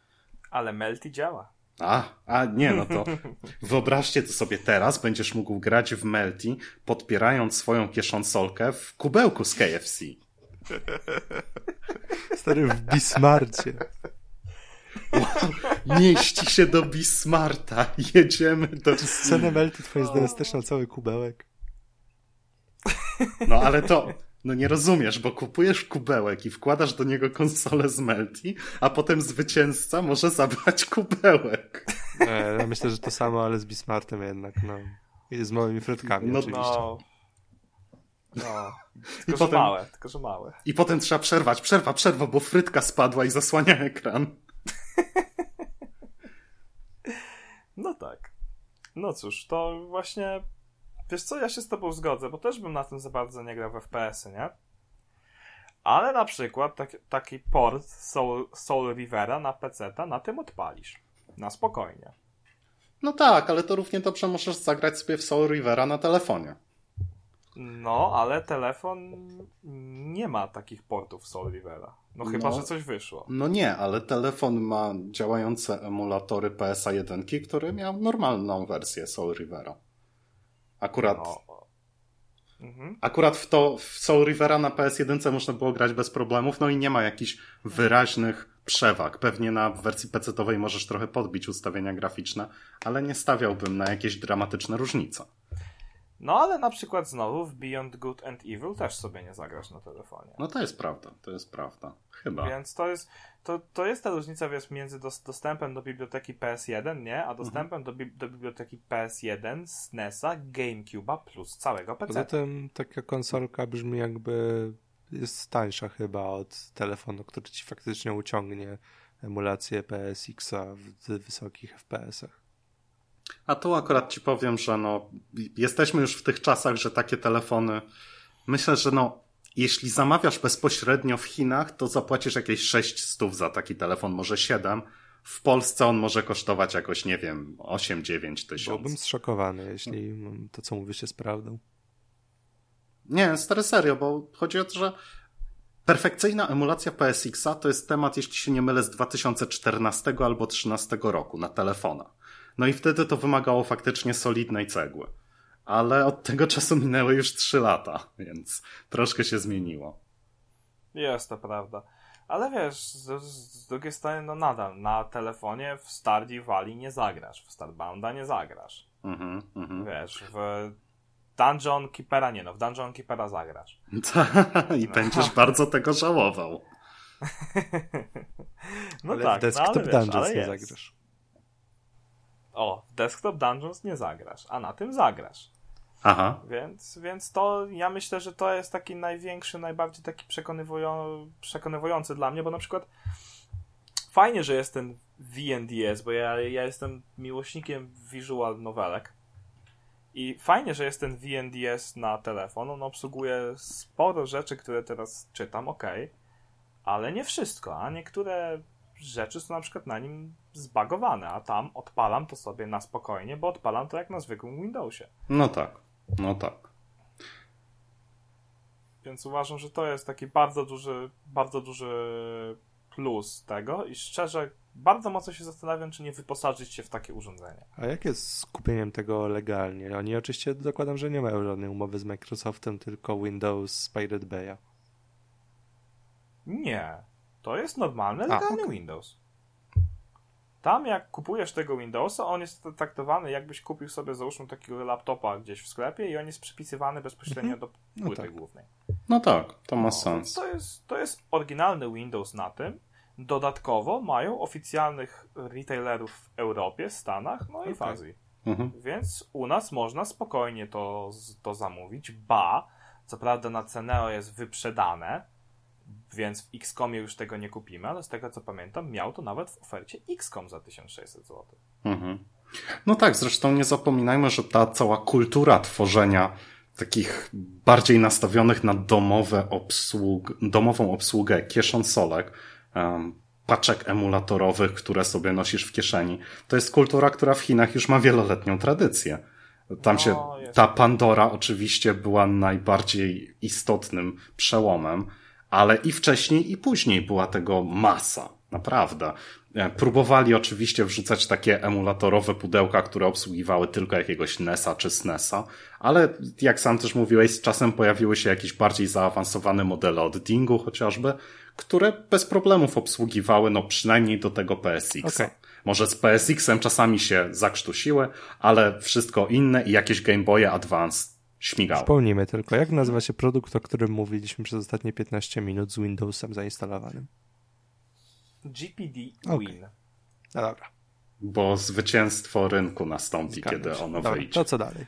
Ale Melty działa. A, a nie, no to wyobraźcie to sobie teraz, będziesz mógł grać w Melty, podpierając swoją kieszonsolkę w kubełku z KFC. Stary w Bismarcie. Mieści się do Bismarta, jedziemy do... Scenę Melty twoje zdanie też na cały kubełek. No ale to, no nie rozumiesz, bo kupujesz kubełek i wkładasz do niego konsolę z Melty, a potem zwycięzca może zabrać kubełek. E, ja myślę, że to samo, ale z Bismartem jednak, no. I z małymi frytkami No, oczywiście. No. No. I Tylko, że potem, małe, tylko, że małe. I potem trzeba przerwać, przerwa, przerwa, bo frytka spadła i zasłania ekran. No tak. No cóż, to właśnie. Wiesz co, ja się z tobą zgodzę, bo też bym na tym za bardzo nie grał w FPS-y, nie? Ale na przykład tak, taki port Soul, Soul Rivera na PC-ta na tym odpalisz. Na spokojnie. No tak, ale to równie dobrze możesz zagrać sobie w Soul Rivera na telefonie. No, ale telefon nie ma takich portów Soul Rivera. No chyba, No. że coś wyszło. No nie, ale telefon ma działające emulatory PSA 1, który miał normalną wersję Soul Rivera. Akurat, No. Mhm. akurat w to w Soul Rivera na PS1 można było grać bez problemów, no i nie ma jakichś wyraźnych przewag. Pewnie na wersji PC-owej możesz trochę podbić ustawienia graficzne, ale nie stawiałbym na jakieś dramatyczne różnice. No ale na przykład znowu w Beyond Good and Evil też sobie nie zagrasz na telefonie. No to jest prawda, to jest prawda. Chyba. Więc to jest, to, to jest ta różnica, wiesz, między dos, dostępem do biblioteki PS1, nie? A dostępem do, bi do biblioteki PS1, SNESa, GameCube'a plus całego PC. Zatem taka konsolka brzmi jakby jest tańsza chyba od telefonu, który ci faktycznie uciągnie emulację PSX-a w wysokich FPS-ach. A tu akurat ci powiem, że no, jesteśmy już w tych czasach, że takie telefony, myślę, że no, jeśli zamawiasz bezpośrednio w Chinach, to zapłacisz jakieś 6 stów za taki telefon, może 7. W Polsce on może kosztować jakoś, nie wiem, 8-9 tysięcy. Byłbym zszokowany, jeśli to, co mówisz, jest prawdą. Nie, stary serio, bo chodzi o to, że perfekcyjna emulacja PSX-a to jest temat, jeśli się nie mylę, z 2014 albo 2013 roku na telefona. No i wtedy to wymagało faktycznie solidnej cegły. Ale od tego czasu minęły już 3 lata, więc troszkę się zmieniło. Jest to prawda. Ale wiesz, z, z drugiej strony, no nadal na telefonie w Stardew Valley nie zagrasz, w Starbounda nie zagrasz. Mhm, mhm. Wiesz, w Dungeon Keepera nie no, w Dungeon Keepera zagrasz. I będziesz bardzo tego żałował. no ale tak, w Desktop no, ale wiesz, Dungeons ale nie jest. zagrasz. O, w Desktop Dungeons nie zagrasz, a na tym zagrasz. Aha. Więc, więc to ja myślę, że to jest taki największy, najbardziej taki przekonywują, przekonywujący dla mnie, bo na przykład fajnie, że jest ten VNDS, bo ja, ja jestem miłośnikiem visual novelek. I fajnie, że jest ten VNDS na telefon. On obsługuje sporo rzeczy, które teraz czytam, ok, ale nie wszystko, a niektóre rzeczy są na przykład na nim zbagowane, a tam odpalam to sobie na spokojnie, bo odpalam to jak na zwykłym Windowsie. No tak, no tak. Więc uważam, że to jest taki bardzo duży, bardzo duży plus tego i szczerze bardzo mocno się zastanawiam, czy nie wyposażyć się w takie urządzenie. A jak jest z kupieniem tego legalnie? Oni oczywiście dokładam, że nie mają żadnej umowy z Microsoftem, tylko Windows z Pirate Bay'a. Nie. To jest normalny, legalny okay. Windows. Tam jak kupujesz tego Windowsa, on jest traktowany jakbyś kupił sobie załóżmy takiego laptopa gdzieś w sklepie i on jest przypisywany bezpośrednio Mhm. do No płyty tak. głównej. No tak, to ma No, sens. To jest, to jest oryginalny Windows na tym. Dodatkowo mają oficjalnych retailerów w Europie, Stanach, no i w. Azji. Mhm. Więc u nas można spokojnie to, to zamówić. Ba, co prawda na Ceneo jest wyprzedane, więc w XCOMie już tego nie kupimy, ale z tego co pamiętam, miał to nawet w ofercie XCOM za 1600 zł. Mhm. No tak, zresztą nie zapominajmy, że ta cała kultura tworzenia takich bardziej nastawionych na domowe obsług, domową obsługę kieszonsolek, um, paczek emulatorowych, które sobie nosisz w kieszeni, to jest kultura, która w Chinach już ma wieloletnią tradycję. Tam No, się, ta Pandora oczywiście była najbardziej istotnym przełomem, ale i wcześniej, i później była tego masa. Naprawdę. E, Próbowali oczywiście wrzucać takie emulatorowe pudełka, które obsługiwały tylko jakiegoś NESa czy SNESa, ale jak sam też mówiłeś, z czasem pojawiły się jakieś bardziej zaawansowane modele od Dingu chociażby, które bez problemów obsługiwały, no przynajmniej do tego PSX-a. Okej. Może z PSX-em czasami się zakrztusiły, ale wszystko inne i jakieś Game Boye Advance śmigało. Przypomnijmy tylko, jak nazywa się produkt, o którym mówiliśmy przez ostatnie 15 minut z Windowsem zainstalowanym? GPD Okej. Win. No dobra. Bo zwycięstwo rynku nastąpi, zgadzam kiedy się. ono Dobra, wyjdzie. To co dalej?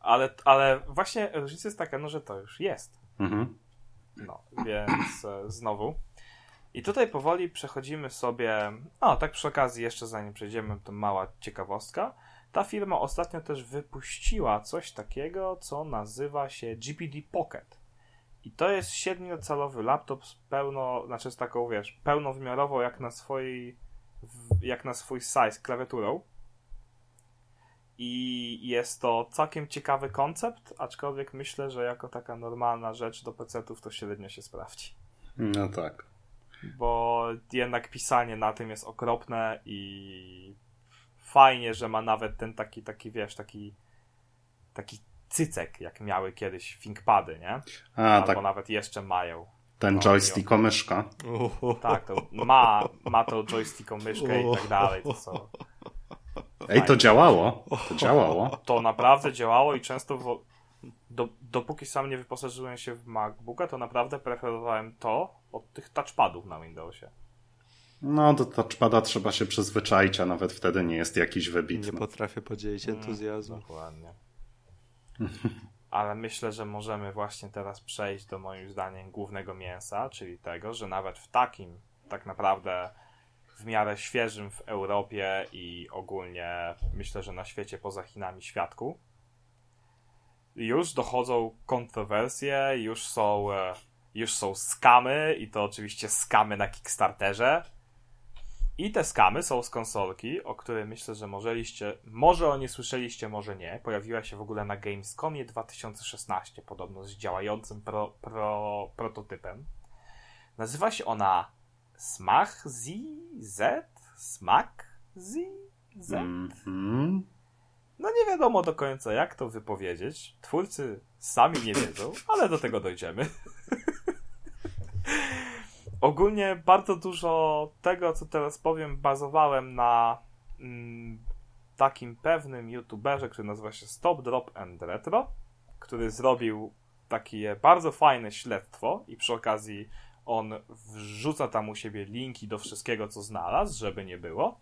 Ale, ale właśnie różnica jest taka, no, że to już jest. Mhm. No, więc e, znowu. I tutaj powoli przechodzimy sobie. O, tak przy okazji, jeszcze zanim przejdziemy, to mała ciekawostka. Ta firma ostatnio też wypuściła coś takiego, co nazywa się GPD Pocket. I to jest siedmiocalowy laptop z pełno, znaczy z taką, wiesz, pełnowymiarową jak na swojej, jak na swój size klawiaturą. I jest to całkiem ciekawy koncept, aczkolwiek myślę, że jako taka normalna rzecz do PC-ów to średnio się sprawdzi. No tak. Bo jednak pisanie na tym jest okropne i fajnie, że ma nawet ten taki, taki wiesz, taki taki cycek, jak miały kiedyś ThinkPady, nie? A, Albo tak, nawet jeszcze mają. ten no, joystick o myszka. Tak, to ma, ma to joysticką myszkę i tak dalej. To, co, Ej, to działało. To działało. to naprawdę działało i często, wo- do, dopóki sam nie wyposażyłem się w MacBooka, to naprawdę preferowałem to od tych touchpadów na Windowsie. No, do touchpada trzeba się przyzwyczaić, a nawet wtedy nie jest jakiś wybitny. Nie potrafię podzielić Mm, entuzjazmu. Dokładnie. Ale myślę, że możemy właśnie teraz przejść do moim zdaniem głównego mięsa, czyli tego, że nawet w takim tak naprawdę w miarę świeżym w Europie i ogólnie myślę, że na świecie poza Chinami świadku już dochodzą kontrowersje, już są, e, już są skamy i to oczywiście skamy na Kickstarterze. I te skamy są z konsolki, o której myślę, że możeliście, może o nie słyszeliście, może nie. Pojawiła się w ogóle na Gamescomie 2016, podobno z działającym pro, pro, prototypem. Nazywa się ona Smach Z? Z? Smak Z? Z? Mhm. No nie wiadomo do końca, jak to wypowiedzieć. Twórcy sami nie wiedzą, ale do tego dojdziemy. Ogólnie bardzo dużo tego, co teraz powiem, bazowałem na mm, takim pewnym youtuberze, który nazywa się Stop, Drop and Retro, który zrobił takie bardzo fajne śledztwo i przy okazji on wrzuca tam u siebie linki do wszystkiego, co znalazł, żeby nie było.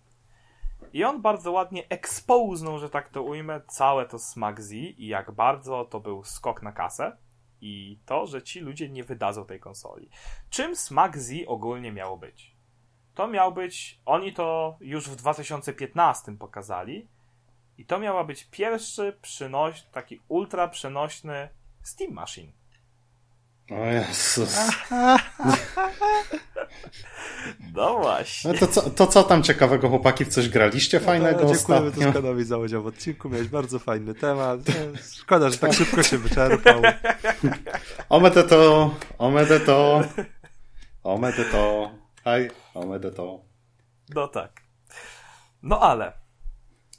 I on bardzo ładnie ekspoznął, że tak to ujmę, całe to Smag Z i jak bardzo to był skok na kasę i to, że ci ludzie nie wydadzą tej konsoli. Czym Smag Z ogólnie miało być? To miał być, oni to już w 2015 pokazali i to miała być pierwszy przynoś, taki ultra przenośny Steam Machine. O Jezus. No właśnie. No to, co, to co tam ciekawego, chłopaki? W coś graliście fajnego No, dziękujemy ostatnio? Tuskanowi za udział w odcinku. Miałeś bardzo fajny temat. No, Szkoda, że tak szybko się wyczerpał. Omede to, omede to, omede to, hej, omede to. No tak. No ale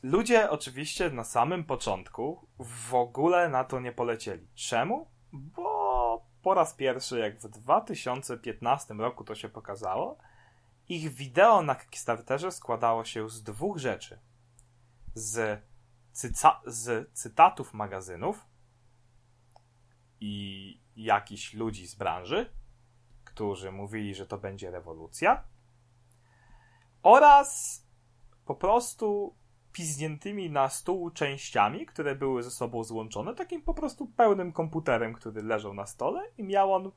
ludzie oczywiście na samym początku w ogóle na to nie polecieli. Czemu? Bo po raz pierwszy, jak w 2015 roku to się pokazało, ich wideo na Kickstarterze składało się z dwóch rzeczy. Z, cyca- z cytatów magazynów i jakichś ludzi z branży, którzy mówili, że to będzie rewolucja, oraz po prostu pizniętymi na stół częściami, które były ze sobą złączone, takim po prostu pełnym komputerem, który leżał na stole i miał on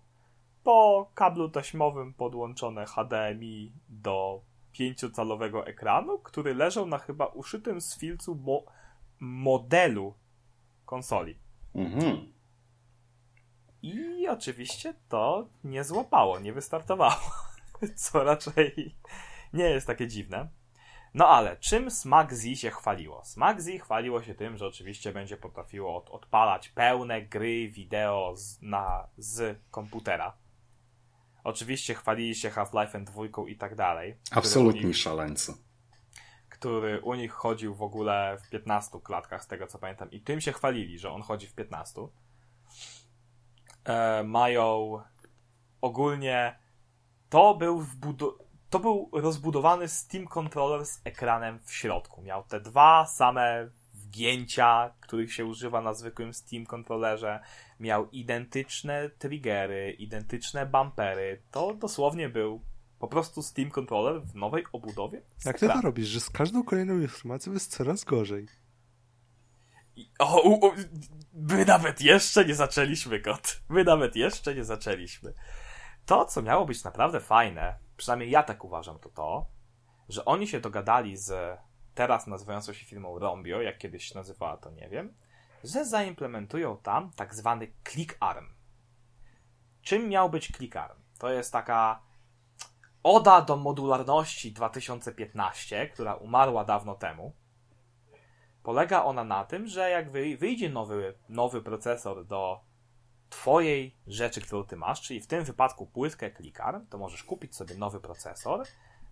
po kablu taśmowym podłączone HDMI do 5-calowego ekranu, który leżał na chyba uszytym z filcu mo modelu konsoli. Mhm. I oczywiście to nie złapało, nie wystartowało. Co raczej nie jest takie dziwne. No ale czym Smag Z się chwaliło? Smag Z chwaliło się tym, że oczywiście będzie potrafiło od, odpalać pełne gry wideo z, na, z komputera. Oczywiście chwalili się Half-Life'em 2 i tak dalej. Absolutni nich- szaleńcy. który u nich chodził w ogóle w 15 klatkach, z tego co pamiętam. I tym się chwalili, że on chodzi w 15. E, mają ogólnie. To był, wbudo- to był rozbudowany Steam Controller z ekranem w środku. Miał te dwa same wgięcia, których się używa na zwykłym Steam Controllerze. Miał identyczne triggery, identyczne bumpery. To dosłownie był po prostu Steam Controller w nowej obudowie. Jak ty to robisz, że z każdą kolejną informacją jest coraz gorzej. I- O, u, u, my nawet jeszcze nie zaczęliśmy, kot. My nawet jeszcze nie zaczęliśmy. To, co miało być naprawdę fajne, przynajmniej ja tak uważam, to to, że oni się dogadali z teraz nazywającą się firmą Rombio, jak kiedyś się nazywała, to nie wiem, że zaimplementują tam tak zwany click arm. Czym miał być click arm? To jest taka oda do modularności 2015, która umarła dawno temu. Polega ona na tym, że jak wy- wyjdzie nowy, nowy procesor do twojej rzeczy, którą ty masz, czyli w tym wypadku płytkę klikar, to możesz kupić sobie nowy procesor,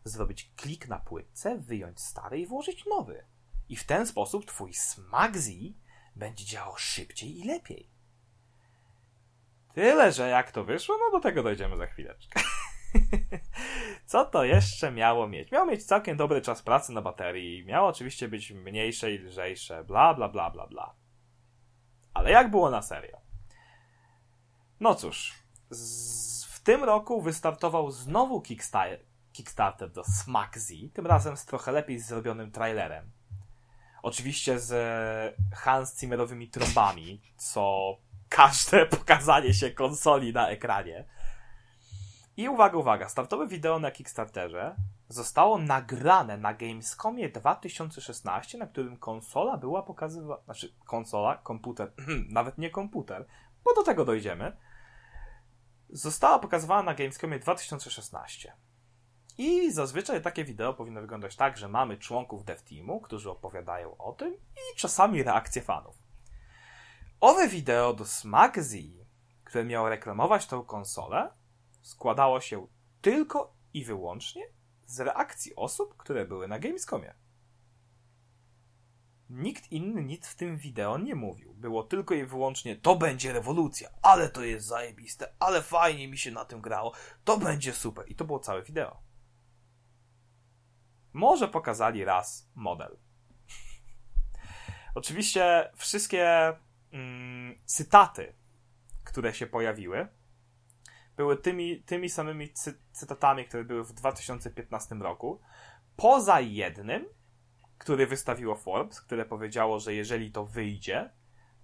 zrobić klik na płytce, wyjąć stary i włożyć nowy. I w ten sposób twój Smagzi będzie działał szybciej i lepiej. Tyle, że jak to wyszło, no do tego dojdziemy za chwileczkę. Co to jeszcze miało mieć? Miało mieć całkiem dobry czas pracy na baterii, miało oczywiście być mniejsze i lżejsze, bla bla bla bla bla. Ale jak było na serio? No cóż, z, w tym roku wystartował znowu Kickstarter, Kickstarter do Smack Z, tym razem z trochę lepiej zrobionym trailerem. Oczywiście z Hans Zimmerowymi trąbami, co każde pokazanie się konsoli na ekranie. I uwaga, uwaga, startowe wideo na Kickstarterze zostało nagrane na Gamescomie 2016, na którym konsola była pokazywana, znaczy konsola, komputer, nawet nie komputer, bo do tego dojdziemy, została pokazywana na Gamescomie 2016. I zazwyczaj takie wideo powinno wyglądać tak, że mamy członków dev teamu, którzy opowiadają o tym i czasami reakcje fanów. Owe wideo do Smack Z, które miało reklamować tą konsolę, składało się tylko i wyłącznie z reakcji osób, które były na Gamescomie. Nikt inny nic w tym wideo nie mówił. Było tylko i wyłącznie to będzie rewolucja, ale to jest zajebiste, ale fajnie mi się na tym grało, to będzie super. I to było całe wideo. Może pokazali raz model. Oczywiście wszystkie mm, cytaty, które się pojawiły, były tymi, tymi samymi cy cytatami, które były w 2015 roku. Poza jednym, który wystawiło Forbes, które powiedziało, że jeżeli to wyjdzie,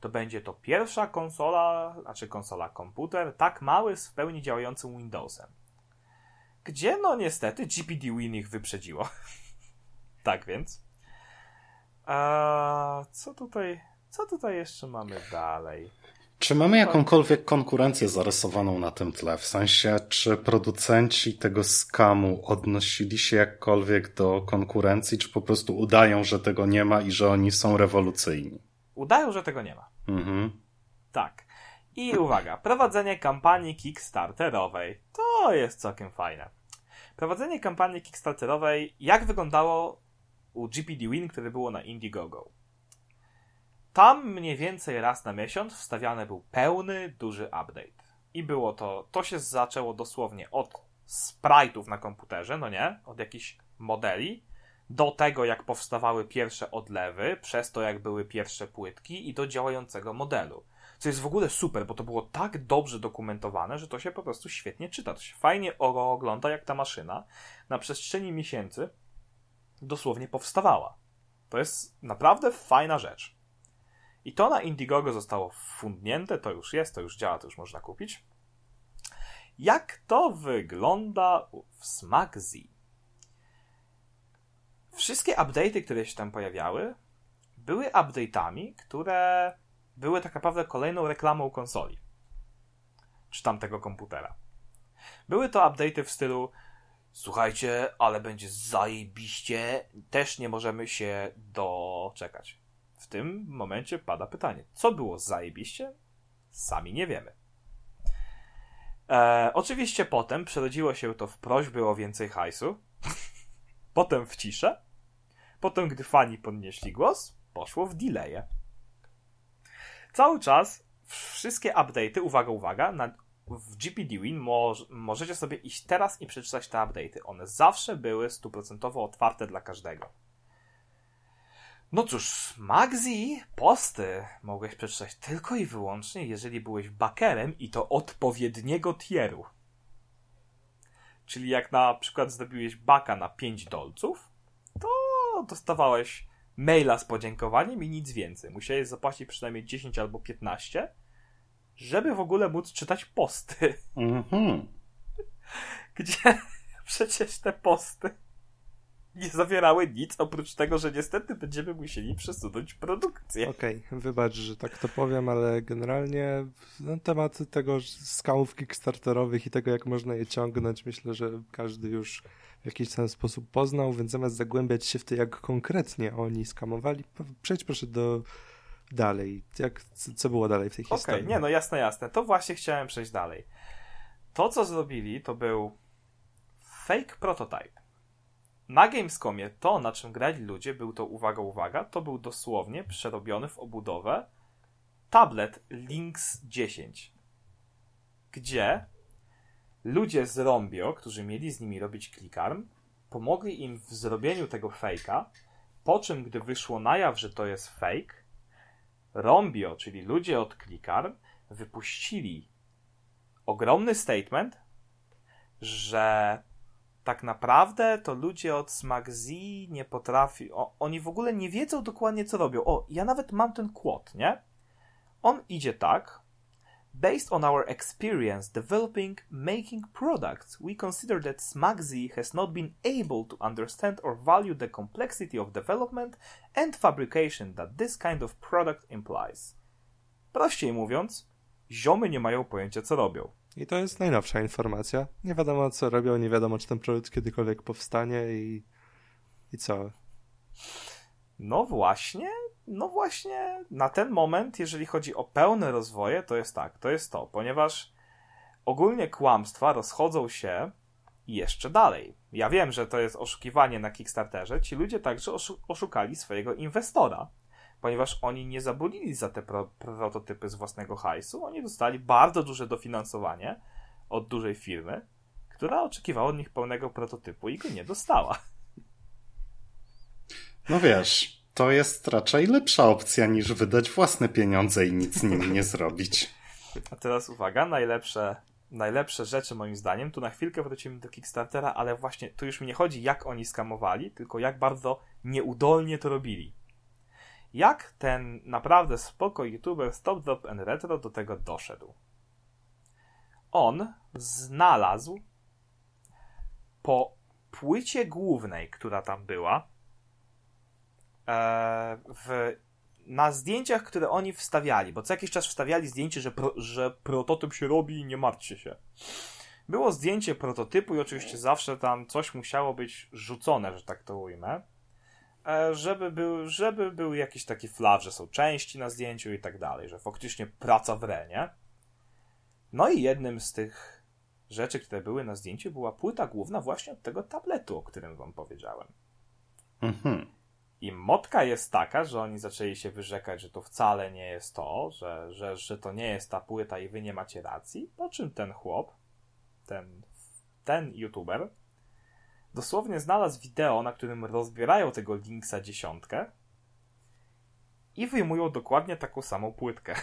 to będzie to pierwsza konsola, znaczy konsola komputer, tak mały z w pełni działającym Windowsem. Gdzie, no niestety, GPD Win ich wyprzedziło. tak więc. Co tutaj, co tutaj jeszcze mamy dalej? Czy mamy jakąkolwiek konkurencję zarysowaną na tym tle? W sensie, czy producenci tego skamu odnosili się jakkolwiek do konkurencji, czy po prostu udają, że tego nie ma i że oni są rewolucyjni? Udają, że tego nie ma. Mhm. Tak. I uwaga, prowadzenie kampanii Kickstarterowej. To jest całkiem fajne. Prowadzenie kampanii Kickstarterowej, jak wyglądało u GPD Win, które było na Indiegogo. Tam mniej więcej raz na miesiąc wstawiany był pełny, duży update. I było to, to się zaczęło dosłownie od sprite'ów na komputerze, no nie? Od jakichś modeli, do tego jak powstawały pierwsze odlewy, przez to jak były pierwsze płytki i do działającego modelu. Co jest w ogóle super, bo to było tak dobrze dokumentowane, że to się po prostu świetnie czyta. To się fajnie ogląda, jak ta maszyna na przestrzeni miesięcy dosłownie powstawała. To jest naprawdę fajna rzecz. I to na Indiegogo zostało fundnięte, to już jest, to już działa, to już można kupić. Jak to wygląda w Smack Z? Wszystkie update'y, które się tam pojawiały, były update'ami, które były tak naprawdę kolejną reklamą konsoli. Czy tamtego komputera. Były to update'y w stylu słuchajcie, ale będzie zajebiście, też nie możemy się doczekać. W tym momencie pada pytanie, co było zajebiście? Sami nie wiemy. E, oczywiście potem przerodziło się to w prośby o więcej hajsu, potem w ciszę, potem gdy fani podnieśli głos, poszło w delaye. Cały czas wszystkie update'y, uwaga, uwaga, na, w GPD Win możecie sobie iść teraz i przeczytać te update'y. One zawsze były stuprocentowo otwarte dla każdego. No cóż, Magzi posty mogłeś przeczytać tylko i wyłącznie, jeżeli byłeś bakerem i to odpowiedniego tieru. Czyli jak na przykład zrobiłeś baka na 5 dolców, to dostawałeś maila z podziękowaniem i nic więcej. Musiałeś zapłacić przynajmniej 10 albo 15, żeby w ogóle móc czytać posty. Mhm. Gdzie przecież te posty nie zawierały nic, oprócz tego, że niestety będziemy musieli przesunąć produkcję. Okej, okay, wybacz, że tak to powiem, ale generalnie no, temat tego skamów kickstarterowych i tego, jak można je ciągnąć, myślę, że każdy już w jakiś ten sposób poznał, więc zamiast zagłębiać się w to, jak konkretnie oni skamowali, przejdź proszę do dalej. Jak, co było dalej w tej historii? Okej, nie, no jasne, jasne. To właśnie chciałem przejść dalej. To, co zrobili, to był fake prototype. Na Gamescomie to, na czym grali ludzie, był to, uwaga, uwaga, to był dosłownie przerobiony w obudowę tablet Lynx 10, gdzie ludzie z Rombio, którzy mieli z nimi robić klikarm, pomogli im w zrobieniu tego fejka, po czym, gdy wyszło na jaw, że to jest fake, Rombio, czyli ludzie od Clickar, wypuścili ogromny statement, że tak naprawdę to ludzie od SmackZ nie potrafi, o, oni w ogóle nie wiedzą dokładnie co robią. O, ja nawet mam ten quote, nie? On idzie tak. Based on our experience developing making products, we consider that SmackZ has not been able to understand or value the complexity of development and fabrication that this kind of product implies. Prościej mówiąc, ziomy nie mają pojęcia co robią. I to jest najnowsza informacja. Nie wiadomo co robią, nie wiadomo czy ten produkt kiedykolwiek powstanie i, i co. No właśnie, no właśnie, na ten moment, jeżeli chodzi o pełne rozwoje, to jest tak, to jest to, ponieważ ogólnie kłamstwa rozchodzą się jeszcze dalej. Ja wiem, że to jest oszukiwanie na Kickstarterze. Ci ludzie także oszukali swojego inwestora, ponieważ oni nie zabulili za te pro prototypy z własnego hajsu. Oni dostali bardzo duże dofinansowanie od dużej firmy, która oczekiwała od nich pełnego prototypu i go nie dostała. No wiesz, to jest raczej lepsza opcja niż wydać własne pieniądze i nic z nimi nie zrobić. A teraz uwaga, najlepsze, najlepsze rzeczy moim zdaniem, tu na chwilkę wrócimy do Kickstartera, ale właśnie tu już mi nie chodzi jak oni skamowali, tylko jak bardzo nieudolnie to robili. Jak ten naprawdę spoko youtuber Stop Drop and Retro do tego doszedł? On znalazł po płycie głównej, która tam była, e, w, na zdjęciach, które oni wstawiali, bo co jakiś czas wstawiali zdjęcie, że, pro, że prototyp się robi i nie martwcie się. Było zdjęcie prototypu i oczywiście zawsze tam coś musiało być rzucone, że tak to ujmę. E, żeby był, żeby był jakiś taki flaw, że są części na zdjęciu i tak dalej, że faktycznie praca w renie. No i jednym z tych rzeczy, które były na zdjęciu, była płyta główna właśnie od tego tabletu, o którym wam powiedziałem. Mhm. I motka jest taka, że oni zaczęli się wyrzekać, że to wcale nie jest to, że, że, że to nie jest ta płyta i wy nie macie racji. Po czym ten chłop, ten, ten youtuber, dosłownie znalazł wideo, na którym rozbierają tego Linksa dziesiątkę i wyjmują dokładnie taką samą płytkę.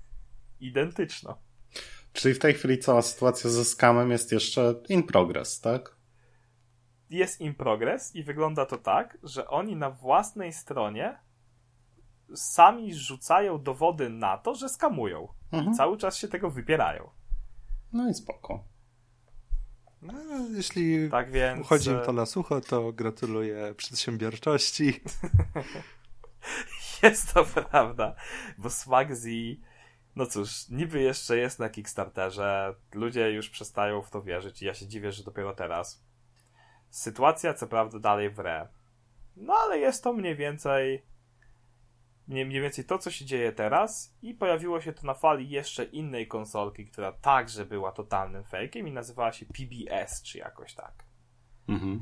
Identyczną. Czyli w tej chwili cała sytuacja ze skamem jest jeszcze in progress, tak? Jest in progress i wygląda to tak, że oni na własnej stronie sami rzucają dowody na to, że skamują. Mhm. I cały czas się tego wypierają. No i spoko. No, jeśli tak więc... uchodzi im to na sucho, to gratuluję przedsiębiorczości. jest to prawda, bo Swagzy, no cóż, niby jeszcze jest na Kickstarterze, ludzie już przestają w to wierzyć i ja się dziwię, że dopiero teraz. Sytuacja co prawda dalej w re. No ale jest to mniej więcej mniej więcej to, co się dzieje teraz i pojawiło się to na fali jeszcze innej konsolki, która także była totalnym fake'iem i nazywała się PBS, czy jakoś tak. Mhm.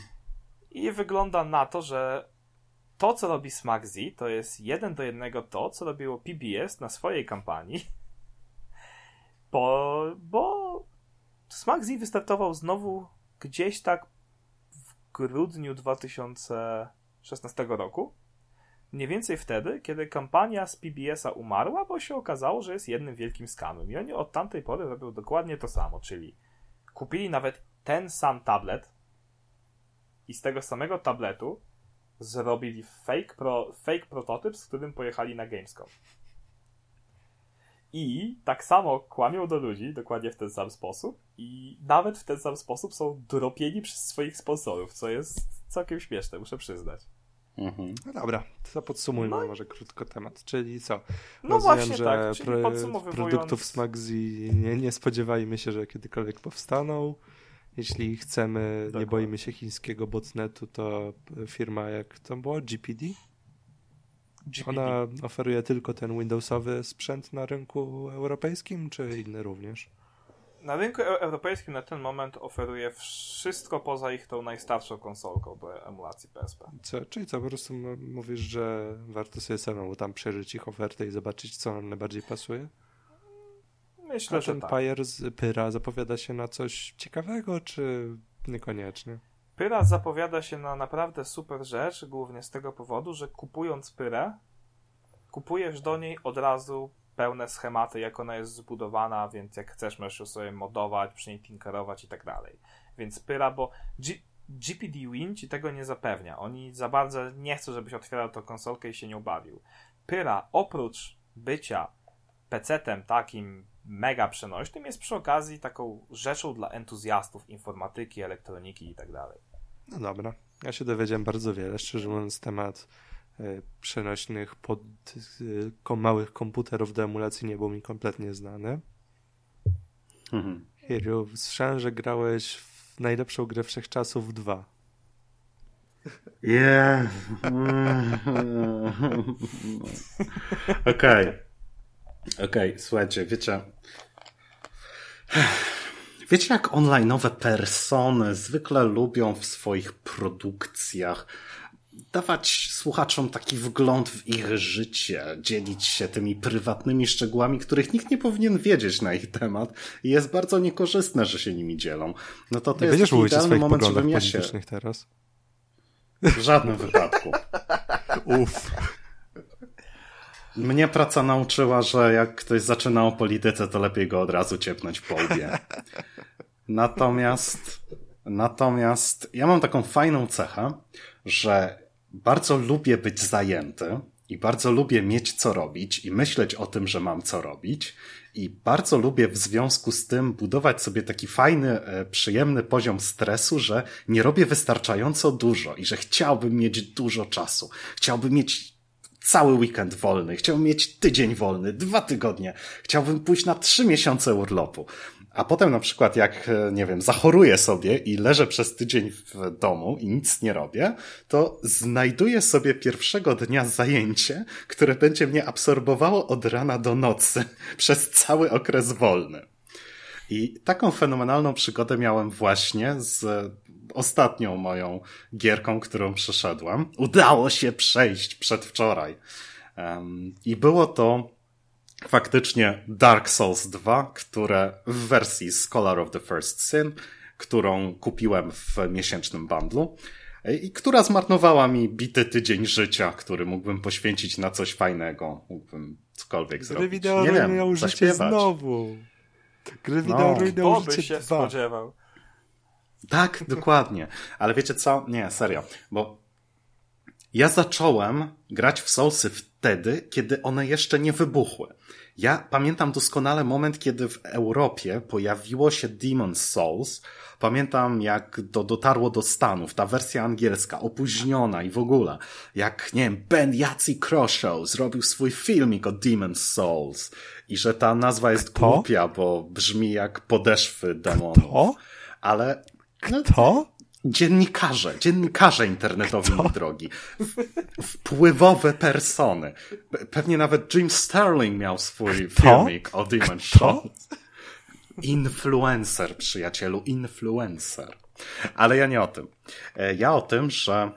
I wygląda na to, że to, co robi SmackZ, to jest jeden do jednego to, co robiło PBS na swojej kampanii, bo, bo SmackZ wystartował znowu gdzieś tak w grudniu 2016 roku mniej więcej wtedy, kiedy kampania z PBS-a umarła, bo się okazało, że jest jednym wielkim skamem. I oni od tamtej pory robią dokładnie to samo, czyli kupili nawet ten sam tablet i z tego samego tabletu zrobili fake, pro, fake prototyp, z którym pojechali na Gamescom. I tak samo kłamią do ludzi, dokładnie w ten sam sposób, i nawet w ten sam sposób są dropieni przez swoich sponsorów, co jest całkiem śmieszne, muszę przyznać. Mhm. No dobra, to podsumujmy no. może krótko temat. Czyli co? No Rozumiem, właśnie że tak, czyli pro, produktów Smagzi nie, nie spodziewajmy się, że kiedykolwiek powstaną. Jeśli chcemy, Dokładnie. nie boimy się chińskiego botnetu, to firma jak to było? GPD? GPD? Ona oferuje tylko ten Windowsowy sprzęt na rynku europejskim, czy inny również? Na rynku e- europejskim na ten moment oferuje wszystko poza ich tą najstarszą konsolką do emulacji PSP. Co, czyli co, po prostu mówisz, że warto sobie samemu tam przeżyć ich ofertę i zobaczyć, co nam najbardziej pasuje? Myślę, A że ten tak. Z Pyra zapowiada się na coś ciekawego, czy niekoniecznie? Pyra zapowiada się na naprawdę super rzecz, głównie z tego powodu, że kupując Pyrę kupujesz do niej od razu pełne schematy, jak ona jest zbudowana, więc jak chcesz, możesz ją sobie modować, przy niej tinkerować i tak dalej. Więc Pyra, bo G GPD Win ci tego nie zapewnia. Oni za bardzo nie chcą, żebyś otwierał tą konsolkę i się nią bawił. Pyra, oprócz bycia PC-tem takim mega przenośnym, jest przy okazji taką rzeczą dla entuzjastów informatyki, elektroniki i tak dalej. No dobra. Ja się dowiedziałem bardzo wiele. Szczerze mówiąc, temat przenośnych pod, małych komputerów do emulacji nie był mi kompletnie znany. Mhm. Hiriu, słyszałem, że grałeś w najlepszą grę wszechczasów 2. Yeah. Okej. Okay. Okej, okay, słuchajcie, wiecie. Wiecie, jak online'owe persony zwykle lubią w swoich produkcjach dawać słuchaczom taki wgląd w ich życie, dzielić się tymi prywatnymi szczegółami, których nikt nie powinien wiedzieć na ich temat i jest bardzo niekorzystne, że się nimi dzielą. No to to nie jest idealny moment, żebym ja się... teraz? W żadnym wypadku. Uff. Mnie praca nauczyła, że jak ktoś zaczyna o polityce, to lepiej go od razu ciepnąć po łbie. Natomiast, natomiast ja mam taką fajną cechę, że bardzo lubię być zajęty i bardzo lubię mieć co robić i myśleć o tym, że mam co robić. I bardzo lubię w związku z tym budować sobie taki fajny, e, przyjemny poziom stresu, że nie robię wystarczająco dużo i że chciałbym mieć dużo czasu. Chciałbym mieć cały weekend wolny, chciałbym mieć tydzień wolny, dwa tygodnie, chciałbym pójść na trzy miesiące urlopu. A potem na przykład jak, e, nie wiem, zachoruję sobie i leżę przez tydzień w domu i nic nie robię, to znajduję sobie pierwszego dnia zajęcie, które będzie mnie absorbowało od rana do nocy przez cały okres wolny. I taką fenomenalną przygodę miałem właśnie z ostatnią moją gierką, którą przeszedłem. Udało się przejść przedwczoraj. Um, I było to faktycznie Dark Souls 2, które w wersji Scholar of the First Sin, którą kupiłem w miesięcznym bundlu i która zmarnowała mi bity tydzień życia, który mógłbym poświęcić na coś fajnego. Mógłbym cokolwiek Gry zrobić. Wideo Nie wiem, życie zaśpiewać. znowu. Gry wideo no. rujnują życie się dwa. spodziewał. Tak, dokładnie. Ale wiecie co? Nie, serio. Bo ja zacząłem grać w Soulsy wtedy, kiedy one jeszcze nie wybuchły. Ja pamiętam doskonale moment, kiedy w Europie pojawiło się Demon's Souls. Pamiętam, jak do, dotarło do Stanów, ta wersja angielska, opóźniona i w ogóle. Jak, nie wiem, Ben Yacy Croshow zrobił swój filmik o Demon's Souls. I że ta nazwa jest Kto? głupia, bo brzmi jak podeszwy demonów. Kto? Ale kto? Dziennikarze, dziennikarze internetowi, mój drogi. Wpływowe persony. Pewnie nawet Jim Sterling miał swój Kto? filmik o Demon Show. Influencer, przyjacielu, influencer. Ale ja nie o tym. E, ja o tym, że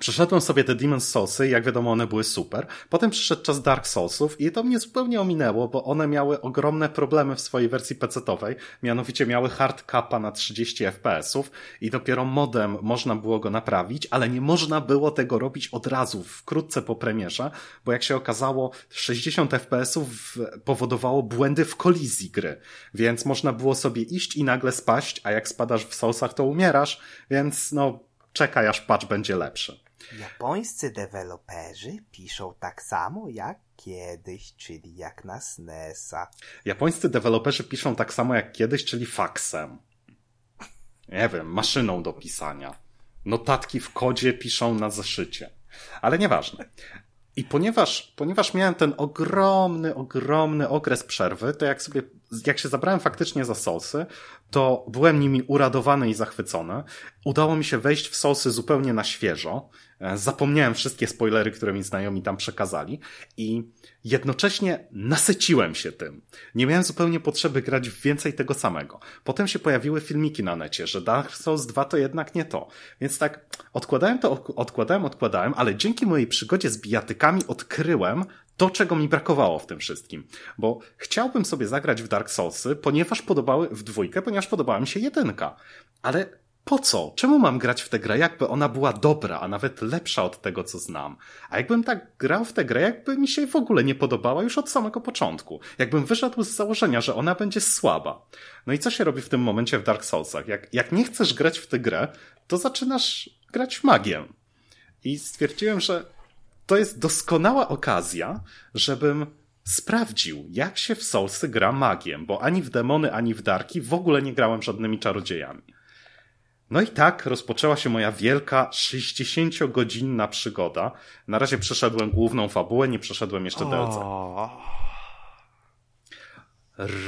Przeszedłem sobie te Demon's Soulsy i jak wiadomo one były super. Potem przyszedł czas Dark Soulsów i to mnie zupełnie ominęło, bo one miały ogromne problemy w swojej wersji PC-owej. Mianowicie miały hard capa na 30 FPS-ów i dopiero modem można było go naprawić, ale nie można było tego robić od razu, wkrótce po premierze, bo jak się okazało 60 FPS-ów powodowało błędy w kolizji gry. Więc można było sobie iść i nagle spaść, a jak spadasz w Soulsach to umierasz, więc no czekaj aż patch będzie lepszy. Japońscy deweloperzy piszą tak samo jak kiedyś, czyli jak na SNESa. Japońscy deweloperzy piszą tak samo jak kiedyś, czyli faksem. Nie wiem, maszyną do pisania. Notatki w kodzie piszą na zeszycie. Ale nieważne. I ponieważ, ponieważ miałem ten ogromny, ogromny okres przerwy, to jak sobie, jak się zabrałem faktycznie za Soulsy, to byłem nimi uradowany i zachwycony. Udało mi się wejść w Soulsy zupełnie na świeżo. E, zapomniałem wszystkie spoilery, które mi znajomi tam przekazali i jednocześnie nasyciłem się tym. Nie miałem zupełnie potrzeby grać w więcej tego samego. Potem się pojawiły filmiki na necie, że Dark Souls 2 to jednak nie to. Więc tak odkładałem to, odkładałem, odkładałem, ale dzięki mojej przygodzie z bijatykami odkryłem to, czego mi brakowało w tym wszystkim. Bo chciałbym sobie zagrać w Dark Soulsy, ponieważ podobały w dwójkę, ponieważ podobała mi się jedynka. Ale po co? Czemu mam grać w tę grę, jakby ona była dobra, a nawet lepsza od tego, co znam? A jakbym tak grał w tę grę, jakby mi się w ogóle nie podobała już od samego początku. Jakbym wyszedł z założenia, że ona będzie słaba. No i co się robi w tym momencie w Dark Soulsach? Jak, jak nie chcesz grać w tę grę, to zaczynasz grać w magię. I stwierdziłem, że to jest doskonała okazja, żebym sprawdził, jak się w Soulsy gra magiem, bo ani w demony, ani w darki w ogóle nie grałem żadnymi czarodziejami. No i tak rozpoczęła się moja wielka 60-godzinna przygoda. Na razie przeszedłem główną fabułę, nie przeszedłem jeszcze DLC.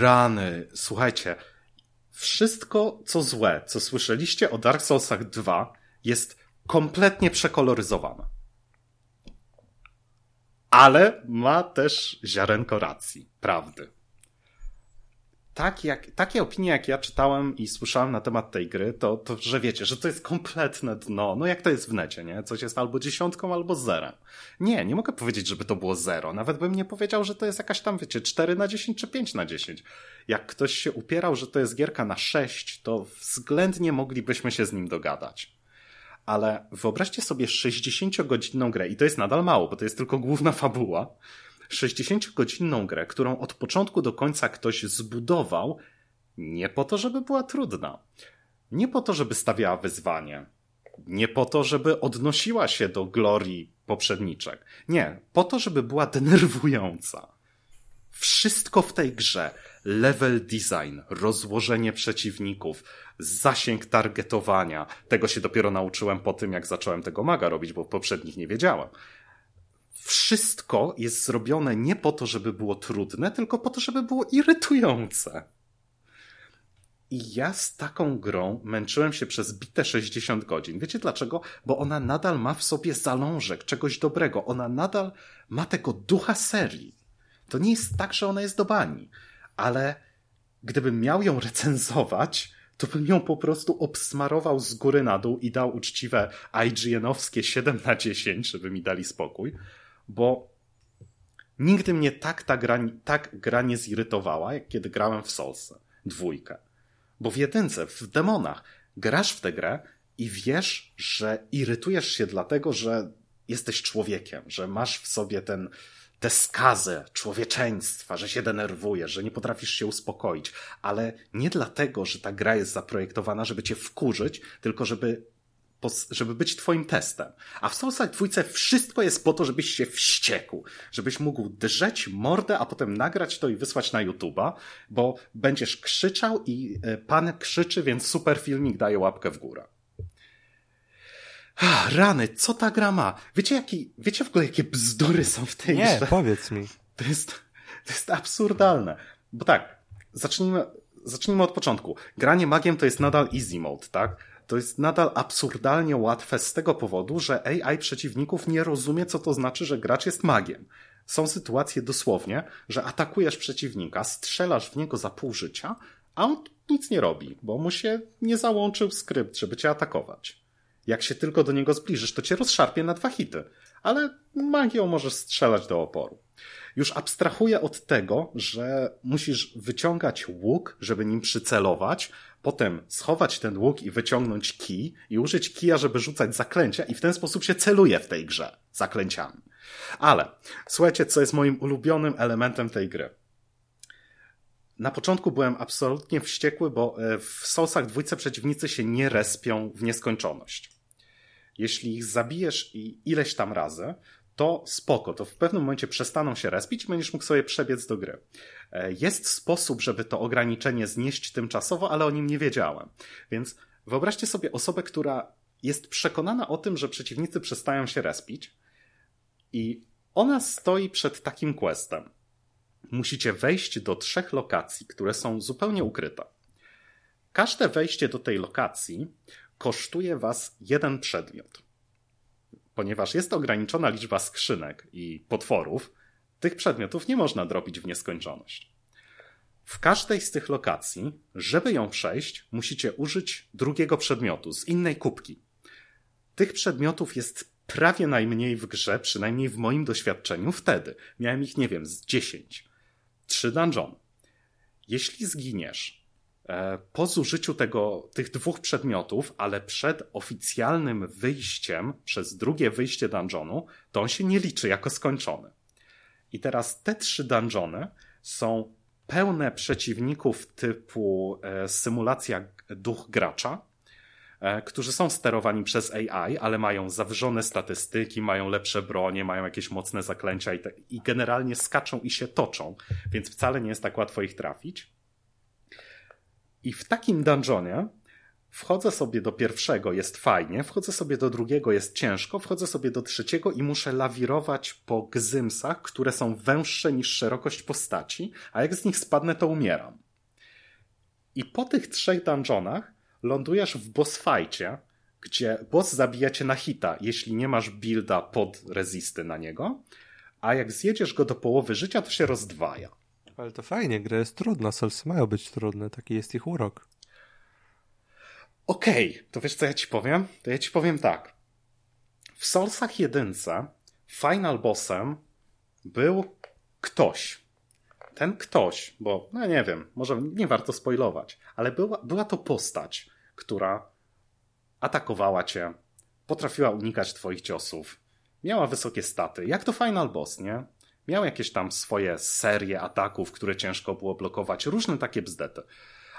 Rany, słuchajcie, wszystko co złe, co słyszeliście o Dark Soulsach 2 jest kompletnie przekoloryzowane. Ale ma też ziarenko racji, prawdy tak jak, takie opinie, jak ja czytałem i słyszałem na temat tej gry, to, to, że wiecie, że to jest kompletne dno. No jak to jest w necie, nie? Coś jest albo dziesiątką, albo zerem. Nie, nie mogę powiedzieć, żeby to było zero. Nawet bym nie powiedział, że to jest jakaś tam, wiecie, 4 na 10 czy 5 na 10. Jak ktoś się upierał, że to jest gierka na 6, to względnie moglibyśmy się z nim dogadać. Ale wyobraźcie sobie 60-godzinną grę i to jest nadal mało, bo to jest tylko główna fabuła 60-godzinną grę, którą od początku do końca ktoś zbudował, nie po to, żeby była trudna, nie po to, żeby stawiała wyzwanie, nie po to, żeby odnosiła się do glorii poprzedniczek. Nie, po to, żeby była denerwująca. Wszystko w tej grze, level design, rozłożenie przeciwników, zasięg targetowania, tego się dopiero nauczyłem po tym, jak zacząłem tego maga robić, bo poprzednich nie wiedziałem wszystko jest zrobione nie po to, żeby było trudne, tylko po to, żeby było irytujące. I ja z taką grą męczyłem się przez bite 60 godzin. Wiecie dlaczego? Bo ona nadal ma w sobie zalążek czegoś dobrego. Ona nadal ma tego ducha serii. To nie jest tak, że ona jest do bani. Ale gdybym miał ją recenzować, to bym ją po prostu obsmarował z góry na dół i dał uczciwe IGN-owskie 7 na 10, żeby mi dali spokój bo nigdy mnie tak ta gra, tak gra nie zirytowała, jak kiedy grałem w Soulsę, dwójkę. Bo w jedynce, w demonach, grasz w tę grę i wiesz, że irytujesz się dlatego, że jesteś człowiekiem, że masz w sobie ten, tę skazę człowieczeństwa, że się denerwujesz, że nie potrafisz się uspokoić, ale nie dlatego, że ta gra jest zaprojektowana, żeby cię wkurzyć, tylko żeby żeby być twoim testem. A w Soulside dwójce wszystko jest po to, żebyś się wściekł. Żebyś mógł drzeć mordę, a potem nagrać to i wysłać na YouTube'a, bo będziesz krzyczał i e, pan krzyczy, więc super filmik daje łapkę w górę. Ach, rany, co ta gra ma? Wiecie, jaki, wiecie w ogóle, jakie bzdury są w tej Nie, grze? powiedz mi. To jest, to jest absurdalne. Bo tak, zacznijmy, zacznijmy od początku. Granie magiem to jest nadal easy mode, tak? to jest nadal absurdalnie łatwe z tego powodu, że AI przeciwników nie rozumie, co to znaczy, że gracz jest magiem. Są sytuacje dosłownie, że atakujesz przeciwnika, strzelasz w niego za pół życia, a on nic nie robi, bo mu się nie załączył skrypt, żeby cię atakować. Jak się tylko do niego zbliżysz, to cię rozszarpie na dwa hity, ale magią możesz strzelać do oporu. Już abstrahuję od tego, że musisz wyciągać łuk, żeby nim przycelować, potem schować ten łuk i wyciągnąć kij i użyć kija, żeby rzucać zaklęcia i w ten sposób się celuje w tej grze zaklęciami. Ale słuchajcie, co jest moim ulubionym elementem tej gry. Na początku byłem absolutnie wściekły, bo e, w Soulsach dwójce przeciwnicy się nie respią w nieskończoność. Jeśli ich zabijesz i ileś tam razy, to spoko, to w pewnym momencie przestaną się respić i będziesz mógł sobie przebiec do gry. E, jest sposób, żeby to ograniczenie znieść tymczasowo, ale o nim nie wiedziałem. Więc wyobraźcie sobie osobę, która jest przekonana o tym, że przeciwnicy przestają się respić i ona stoi przed takim questem. Musicie wejść do trzech lokacji, które są zupełnie ukryte. Każde wejście do tej lokacji kosztuje was jeden przedmiot ponieważ jest ograniczona liczba skrzynek i potworów, tych przedmiotów nie można drobić w nieskończoność. W każdej z tych lokacji, żeby ją przejść, musicie użyć drugiego przedmiotu z innej kubki. Tych przedmiotów jest prawie najmniej w grze, przynajmniej w moim doświadczeniu wtedy. Miałem ich, nie wiem, z 10. Trzy dungeon. Jeśli zginiesz po zużyciu tego, tych dwóch przedmiotów, ale przed oficjalnym wyjściem, przez drugie wyjście dungeonu, to on się nie liczy jako skończony. I teraz te trzy dungeony są pełne przeciwników typu e, symulacja duch gracza, e, którzy są sterowani przez AI, ale mają zawyżone statystyki, mają lepsze bronie, mają jakieś mocne zaklęcia i, te, i generalnie skaczą i się toczą, więc wcale nie jest tak łatwo ich trafić. I w takim dungeonie wchodzę sobie do pierwszego, jest fajnie, wchodzę sobie do drugiego, jest ciężko, wchodzę sobie do trzeciego i muszę lawirować po gzymsach, które są węższe niż szerokość postaci, a jak z nich spadnę, to umieram. I po tych trzech dungeonach lądujesz w boss fightie, gdzie boss zabija cię na hita, jeśli nie masz builda pod rezisty na niego, a jak zjedziesz go do połowy życia, to się rozdwaja. Ale to fajnie, gra jest trudna, Soulsy mają być trudne, taki jest ich urok. Okej, okay, to wiesz co ja ci powiem? To ja ci powiem tak. W Soulsach jedynce final bossem był ktoś. Ten ktoś, bo no nie wiem, może nie warto spoilować, ale była, była to postać, która atakowała cię, potrafiła unikać twoich ciosów, miała wysokie staty, jak to final boss, nie? Miał jakieś tam swoje serie ataków, które ciężko było blokować, różne takie bzdety.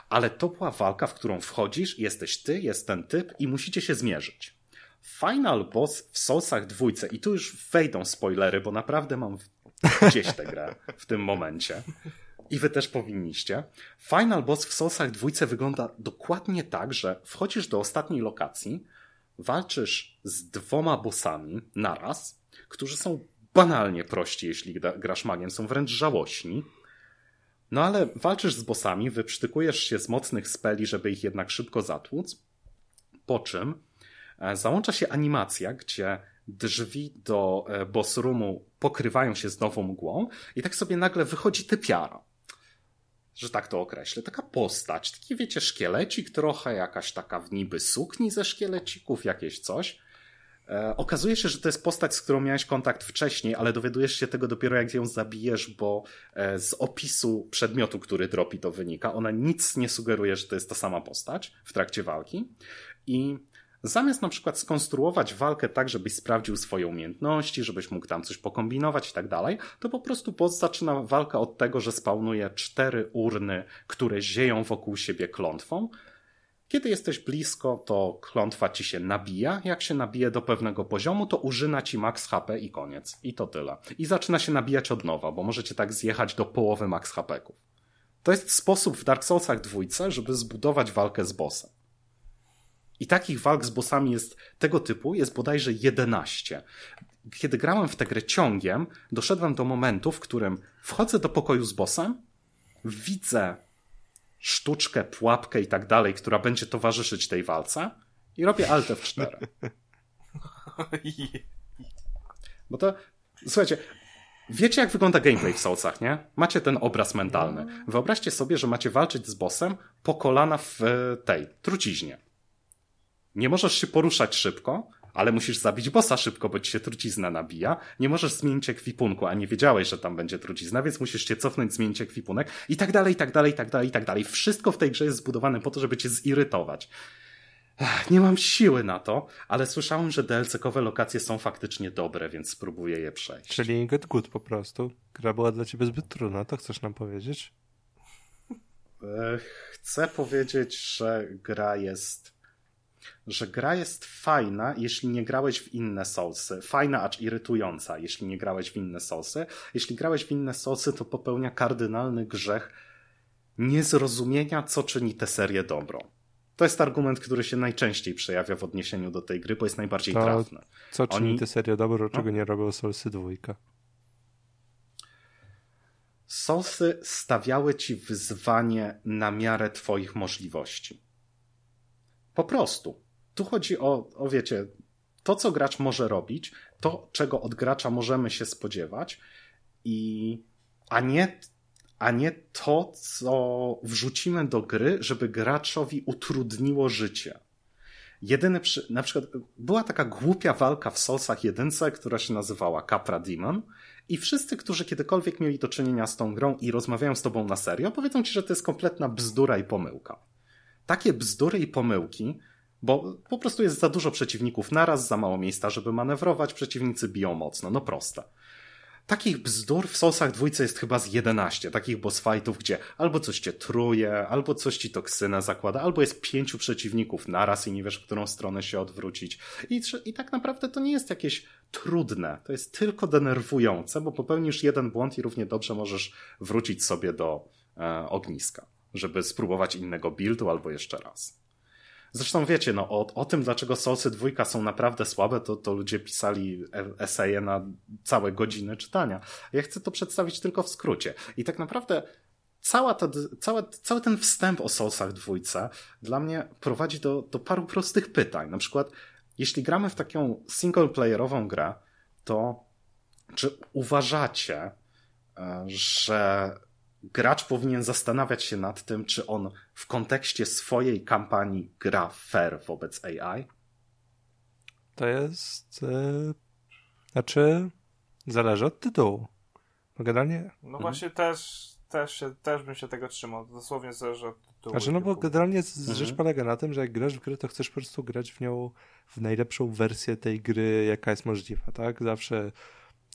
Ale to była walka, w którą wchodzisz, jesteś ty, jest ten typ i musicie się zmierzyć. Final boss w Soulsach dwójce, i tu już wejdą spoilery, bo naprawdę mam gdzieś tę grę w tym momencie. I wy też powinniście. Final boss w Soulsach dwójce wygląda dokładnie tak, że wchodzisz do ostatniej lokacji, walczysz z dwoma bossami naraz, którzy są banalnie prości, jeśli grasz magiem, są wręcz żałośni. No ale walczysz z bossami, wyprztykujesz się z mocnych speli, żeby ich jednak szybko zatłuc, po czym e, załącza się animacja, gdzie drzwi do e, boss roomu pokrywają się z nową mgłą i tak sobie nagle wychodzi typiara. Że tak to określę. Taka postać, taki wiecie, szkielecik trochę, jakaś taka w niby sukni ze szkielecików, jakieś coś. E, okazuje się, że to jest postać, z którą miałeś kontakt wcześniej, ale dowiadujesz się tego dopiero jak ją zabijesz, bo e, z opisu przedmiotu, który dropi to wynika. Ona nic nie sugeruje, że to jest ta sama postać w trakcie walki. I zamiast na przykład skonstruować walkę tak, żebyś sprawdził swoje umiejętności, żebyś mógł tam coś pokombinować i tak dalej, to po prostu boss zaczyna walkę od tego, że spawnuje cztery urny, które zieją wokół siebie klątwą, kiedy jesteś blisko, to klątwa ci się nabija. Jak się nabije do pewnego poziomu, to użyna ci max HP i koniec. I to tyle. I zaczyna się nabijać od nowa, bo możecie tak zjechać do połowy max HP-ków. To jest sposób w Dark Soulsach dwójce, żeby zbudować walkę z bossem. I takich walk z bossami jest tego typu, jest bodajże 11. Kiedy grałem w tę grę ciągiem, doszedłem do momentu, w którym wchodzę do pokoju z bossem, widzę sztuczkę, pułapkę i tak dalej, która będzie towarzyszyć tej walce i robię Alt F4. Bo to, słuchajcie, wiecie jak wygląda gameplay w Soulsach, nie? Macie ten obraz mentalny. Wyobraźcie sobie, że macie walczyć z bossem po kolana w tej truciźnie. Nie możesz się poruszać szybko, ale musisz zabić bossa szybko, bo ci się trucizna nabija. Nie możesz zmienić ekwipunku, a nie wiedziałeś, że tam będzie trucizna, więc musisz się cofnąć, zmienić ekwipunek i tak dalej, i tak dalej, i tak dalej, i tak dalej. Wszystko w tej grze jest zbudowane po to, żeby cię zirytować. Nie mam siły na to, ale słyszałem, że DLC-kowe lokacje są faktycznie dobre, więc spróbuję je przejść. Czyli get good po prostu. Gra była dla ciebie zbyt trudna, to chcesz nam powiedzieć? Chcę powiedzieć, że gra jest że gra jest fajna, jeśli nie grałeś w inne Soulsy. Fajna, acz irytująca, jeśli nie grałeś w inne Soulsy. Jeśli grałeś w inne Soulsy, to popełnia kardynalny grzech niezrozumienia, co czyni tę serię dobrą. To jest argument, który się najczęściej przejawia w odniesieniu do tej gry, bo jest najbardziej to, trafny. Co czyni Oni... tę serię dobrą, no. czego nie robią Soulsy dwójka? Soulsy stawiały ci wyzwanie na miarę twoich możliwości. Po prostu. Tu chodzi o, o wiecie, to, co gracz może robić, to, czego od gracza możemy się spodziewać, i, a, nie, a nie to, co wrzucimy do gry, żeby graczowi utrudniło życie. Jedyny przy, na przykład była taka głupia walka w Soulsach jedynce, która się nazywała Capra Demon I wszyscy, którzy kiedykolwiek mieli do czynienia z tą grą i rozmawiają z tobą na serio, powiedzą ci, że to jest kompletna bzdura i pomyłka. Takie bzdury i pomyłki, bo po prostu jest za dużo przeciwników naraz, za mało miejsca, żeby manewrować, przeciwnicy biją mocno, no proste. Takich bzdur w Soulsach dwójce jest chyba z 11, takich boss fightów, gdzie albo coś cię truje, albo coś ci toksynę zakłada, albo jest pięciu przeciwników naraz i nie wiesz, w którą stronę się odwrócić. I, I tak naprawdę to nie jest jakieś trudne, to jest tylko denerwujące, bo popełnisz jeden błąd i równie dobrze możesz wrócić sobie do e, ogniska, żeby spróbować innego buildu albo jeszcze raz. Zresztą wiecie, no, o, o tym, dlaczego Soulsy dwójka są naprawdę słabe, to, to ludzie pisali eseje na całe godziny czytania. Ja chcę to przedstawić tylko w skrócie. I tak naprawdę cała ta, cała, cały ten wstęp o Soulsach dwójce dla mnie prowadzi do, do paru prostych pytań. Na przykład, jeśli gramy w taką single-playerową grę, to czy uważacie, e, że gracz powinien zastanawiać się nad tym, czy on w kontekście swojej kampanii gra fair wobec AI? To jest. Yy, znaczy, zależy od tytułu. Generalnie. No mhm. właśnie też, też, się, też bym się tego trzymał. Dosłownie zależy od tytułu. Znaczy, no bo generalnie mhm. rzecz polega na tym, że jak grasz w grę, to chcesz po prostu grać w nią w najlepszą wersję tej gry, jaka jest możliwa, tak? Zawsze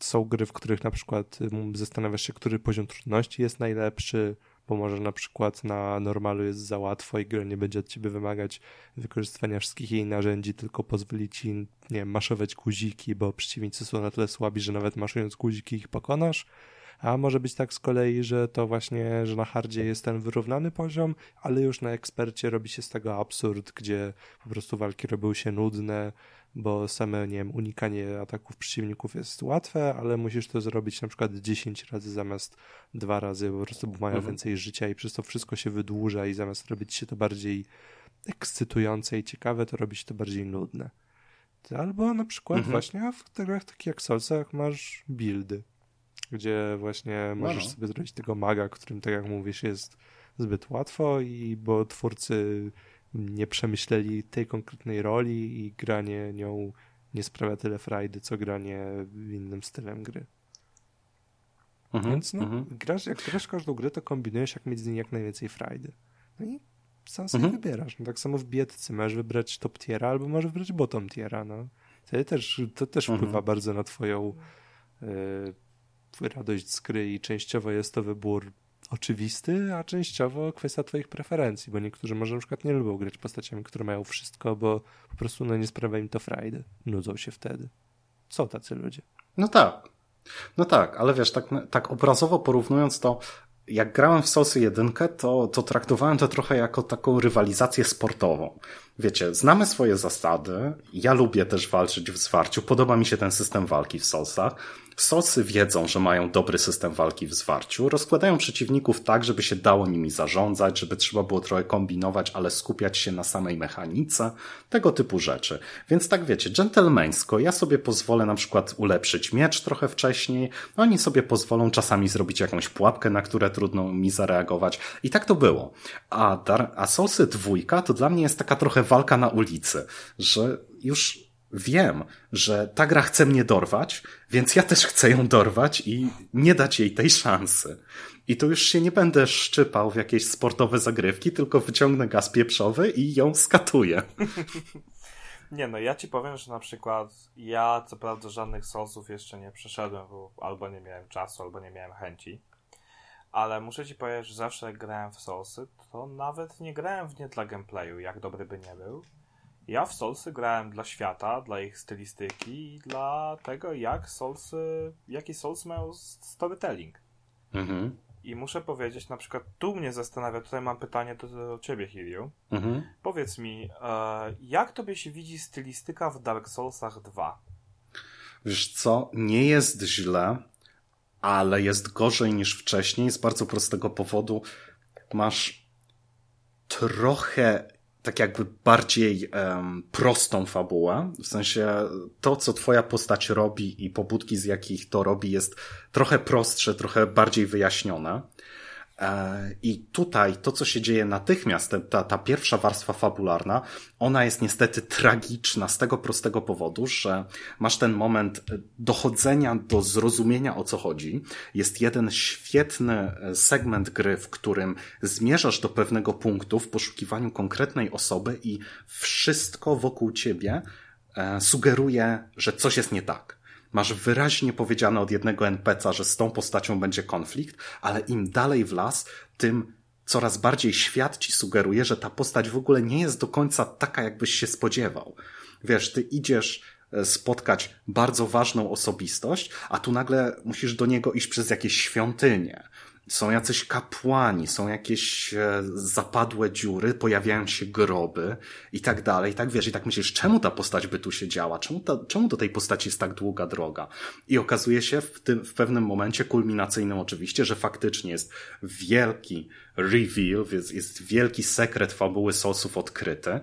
są gry, w których na przykład zastanawiasz się, który poziom trudności jest najlepszy, bo może na przykład na normalu jest za łatwo i gra nie będzie od ciebie wymagać wykorzystywania wszystkich jej narzędzi, tylko pozwoli ci, nie maszować guziki, bo przeciwnicy są na tyle słabi, że nawet maszując guziki ich pokonasz. A może być tak z kolei, że to właśnie, że na hardzie jest ten wyrównany poziom, ale już na ekspercie robi się z tego absurd, gdzie po prostu walki robią się nudne, bo same, nie wiem, unikanie ataków przeciwników jest łatwe, ale musisz to zrobić na przykład 10 razy zamiast dwa razy, po prostu bo mają mhm. więcej życia i przez to wszystko się wydłuża i zamiast robić się to bardziej ekscytujące i ciekawe, to robi się to bardziej nudne. Albo na przykład mhm. właśnie w grach takich jak Soulsach masz buildy, gdzie właśnie możesz no. sobie zrobić tego maga, którym, tak jak mówisz, jest zbyt łatwo i bo twórcy nie przemyśleli tej konkretnej roli i granie nią nie sprawia tyle frajdy, co granie innym stylem gry. Mhm, Więc no, mhm. grasz, jak grasz każdą grę, to kombinujesz, jak mieć z niej jak najwięcej frajdy. No i sam sobie mhm. wybierasz. No, tak samo w biedce możesz wybrać top tiera albo możesz wybrać bottom tiera. No. To też, to też wpływa mhm. bardzo na twoją y, radość z gry i częściowo jest to wybór oczywisty, a częściowo kwestia twoich preferencji, bo niektórzy może na przykład nie lubią grać postaciami, które mają wszystko, bo po prostu no, nie sprawia im to frajdy. Nudzą się wtedy. Są tacy ludzie. No tak. No tak, ale wiesz, tak, tak obrazowo porównując to, jak grałem w Soulsy 1, to, to traktowałem to trochę jako taką rywalizację sportową. Wiecie, znamy swoje zasady, ja lubię też walczyć w zwarciu, podoba mi się ten system walki w Soulsach, Sosy wiedzą, że mają dobry system walki w zwarciu, rozkładają przeciwników tak, żeby się dało nimi zarządzać, żeby trzeba było trochę kombinować, ale skupiać się na samej mechanice, tego typu rzeczy. Więc tak wiecie, dżentelmeńsko, ja sobie pozwolę na przykład ulepszyć miecz trochę wcześniej, oni sobie pozwolą czasami zrobić jakąś pułapkę, na które trudno mi zareagować. I tak to było. A, Dar a Sosy dwójka to dla mnie jest taka trochę walka na ulicy, że już wiem, że ta gra chce mnie dorwać, więc ja też chcę ją dorwać i nie dać jej tej szansy. I tu już się nie będę szczypał w jakieś sportowe zagrywki, tylko wyciągnę gaz pieprzowy i ją skatuję. Nie no, ja ci powiem, że na przykład ja co prawda żadnych sosów jeszcze nie przeszedłem, bo albo nie miałem czasu, albo nie miałem chęci. Ale muszę ci powiedzieć, że zawsze jak grałem w sosy, to nawet nie grałem w nie dla gameplayu, jak dobry by nie był ja w Soulsy grałem dla świata, dla ich stylistyki i dla tego, jak Soulsy, jaki Souls mają storytelling. Mhm. I muszę powiedzieć, na przykład tu mnie zastanawia, tutaj mam pytanie do, do ciebie, Hiriu. Mhm. Powiedz mi, e, jak tobie się widzi stylistyka w Dark Soulsach 2? Wiesz co, nie jest źle, ale jest gorzej niż wcześniej z bardzo prostego powodu. Masz trochę tak jakby bardziej um, prostą fabułę. W sensie to, co twoja postać robi i pobudki, z jakich to robi, jest trochę prostsze, trochę bardziej wyjaśnione. E, I tutaj to, co się dzieje natychmiast, ta, ta pierwsza warstwa fabularna, ona jest niestety tragiczna z tego prostego powodu, że masz ten moment dochodzenia do zrozumienia o co chodzi. Jest jeden świetny e, segment gry, w którym zmierzasz do pewnego punktu w poszukiwaniu konkretnej osoby i wszystko wokół ciebie e, sugeruje, że coś jest nie tak masz wyraźnie powiedziane od jednego NPC'a, że z tą postacią będzie konflikt, ale im dalej w las, tym coraz bardziej świat ci sugeruje, że ta postać w ogóle nie jest do końca taka, jakbyś się spodziewał. Wiesz, ty idziesz e, spotkać bardzo ważną osobistość, a tu nagle musisz do niego iść przez jakieś świątynie są jacyś kapłani, są jakieś e, zapadłe dziury, pojawiają się groby i tak dalej, i tak wiesz, i tak myślisz, czemu ta postać by tu się działa, czemu, ta, czemu do tej postaci jest tak długa droga? I okazuje się w, tym, w pewnym momencie, kulminacyjnym oczywiście, że faktycznie jest wielki reveal, jest, jest wielki sekret fabuły Soulsów odkryty,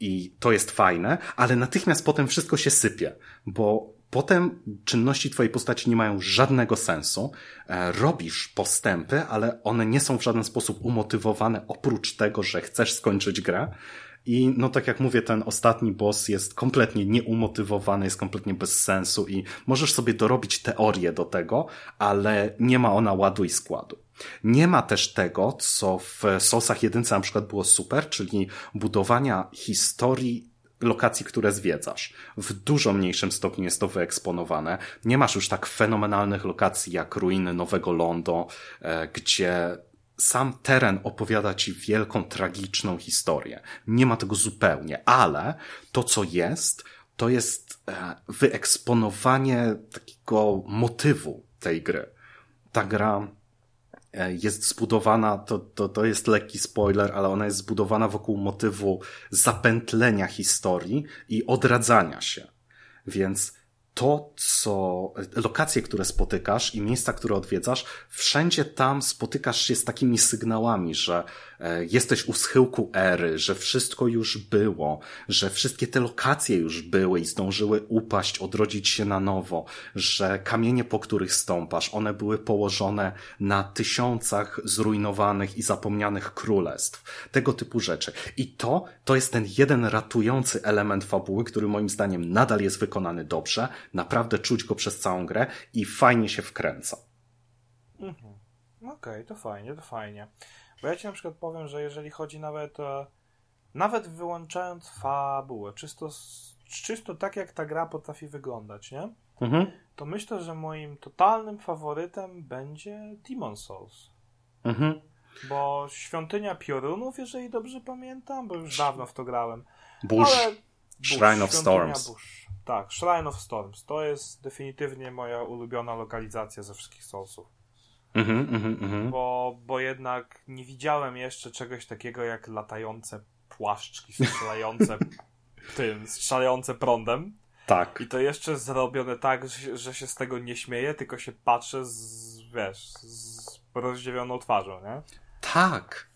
i to jest fajne, ale natychmiast potem wszystko się sypie, bo Potem czynności twojej postaci nie mają żadnego sensu. E, robisz postępy, ale one nie są w żaden sposób umotywowane oprócz tego, że chcesz skończyć grę. I no tak jak mówię, ten ostatni boss jest kompletnie nieumotywowany, jest kompletnie bez sensu i możesz sobie dorobić teorię do tego, ale nie ma ona ładu i składu. Nie ma też tego, co w Sosach jedynce na przykład było super, czyli budowania historii lokacji, które zwiedzasz. W dużo mniejszym stopniu jest to wyeksponowane. Nie masz już tak fenomenalnych lokacji jak ruiny Nowego Londo, e, gdzie sam teren opowiada ci wielką, tragiczną historię. Nie ma tego zupełnie, ale to, co jest, to jest e, wyeksponowanie takiego motywu tej gry. Ta gra jest zbudowana, to, to, to jest lekki spoiler, ale ona jest zbudowana wokół motywu zapętlenia historii i odradzania się. Więc to, co, lokacje, które spotykasz i miejsca, które odwiedzasz, wszędzie tam spotykasz się z takimi sygnałami, że e, jesteś u schyłku ery, że wszystko już było, że wszystkie te lokacje już były i zdążyły upaść, odrodzić się na nowo, że kamienie, po których stąpasz, one były położone na tysiącach zrujnowanych i zapomnianych królestw. Tego typu rzeczy. I to, to jest ten jeden ratujący element fabuły, który moim zdaniem nadal jest wykonany dobrze, Naprawdę czuć go przez całą grę i fajnie się wkręca. Mhm. Okej, okay, to fajnie, to fajnie. Bo ja ci na przykład powiem, że jeżeli chodzi nawet e, nawet wyłączając fabułę, czysto, czysto tak jak ta gra potrafi wyglądać, nie? Mhm. To myślę, że moim totalnym faworytem będzie Demon Souls. Mhm. Bo Świątynia Piorunów, jeżeli dobrze pamiętam, bo już dawno w to grałem. Bush. Ale Bush, Shrine of Storms. Bush. Tak, Shrine of Storms. To jest definitywnie moja ulubiona lokalizacja ze wszystkich Soulsów. Mm-hmm, mm-hmm. Bo, bo jednak nie widziałem jeszcze czegoś takiego jak latające płaszczki strzelające tym, strzelające prądem. Tak. I to jeszcze zrobione tak, że się z tego nie śmieję, tylko się patrzę z, wiesz, z twarzą, nie? Tak.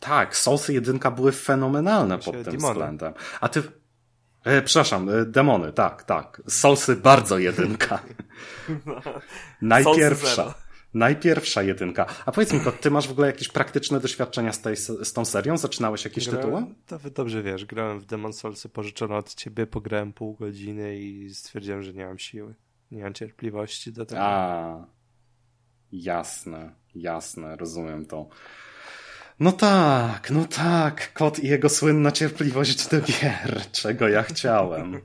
Tak, Soulsy jedynka były fenomenalne pod tym demony. względem. A ty, E, przepraszam, e, demony, tak, tak. Soulsy bardzo jedynka. Najpierwsza. Najpierwsza jedynka. A powiedz mi, to ty masz w ogóle jakieś praktyczne doświadczenia z, tej, z tą serią? Zaczynałeś jakieś grałem, tytuły? To dobrze wiesz, grałem w Demon Soulsy pożyczone od ciebie, pograłem pół godziny i stwierdziłem, że nie mam siły. Nie mam cierpliwości do tego. A, jasne, jasne, rozumiem to. No tak, no tak, kot i jego słynna cierpliwość do gier, czego ja chciałem.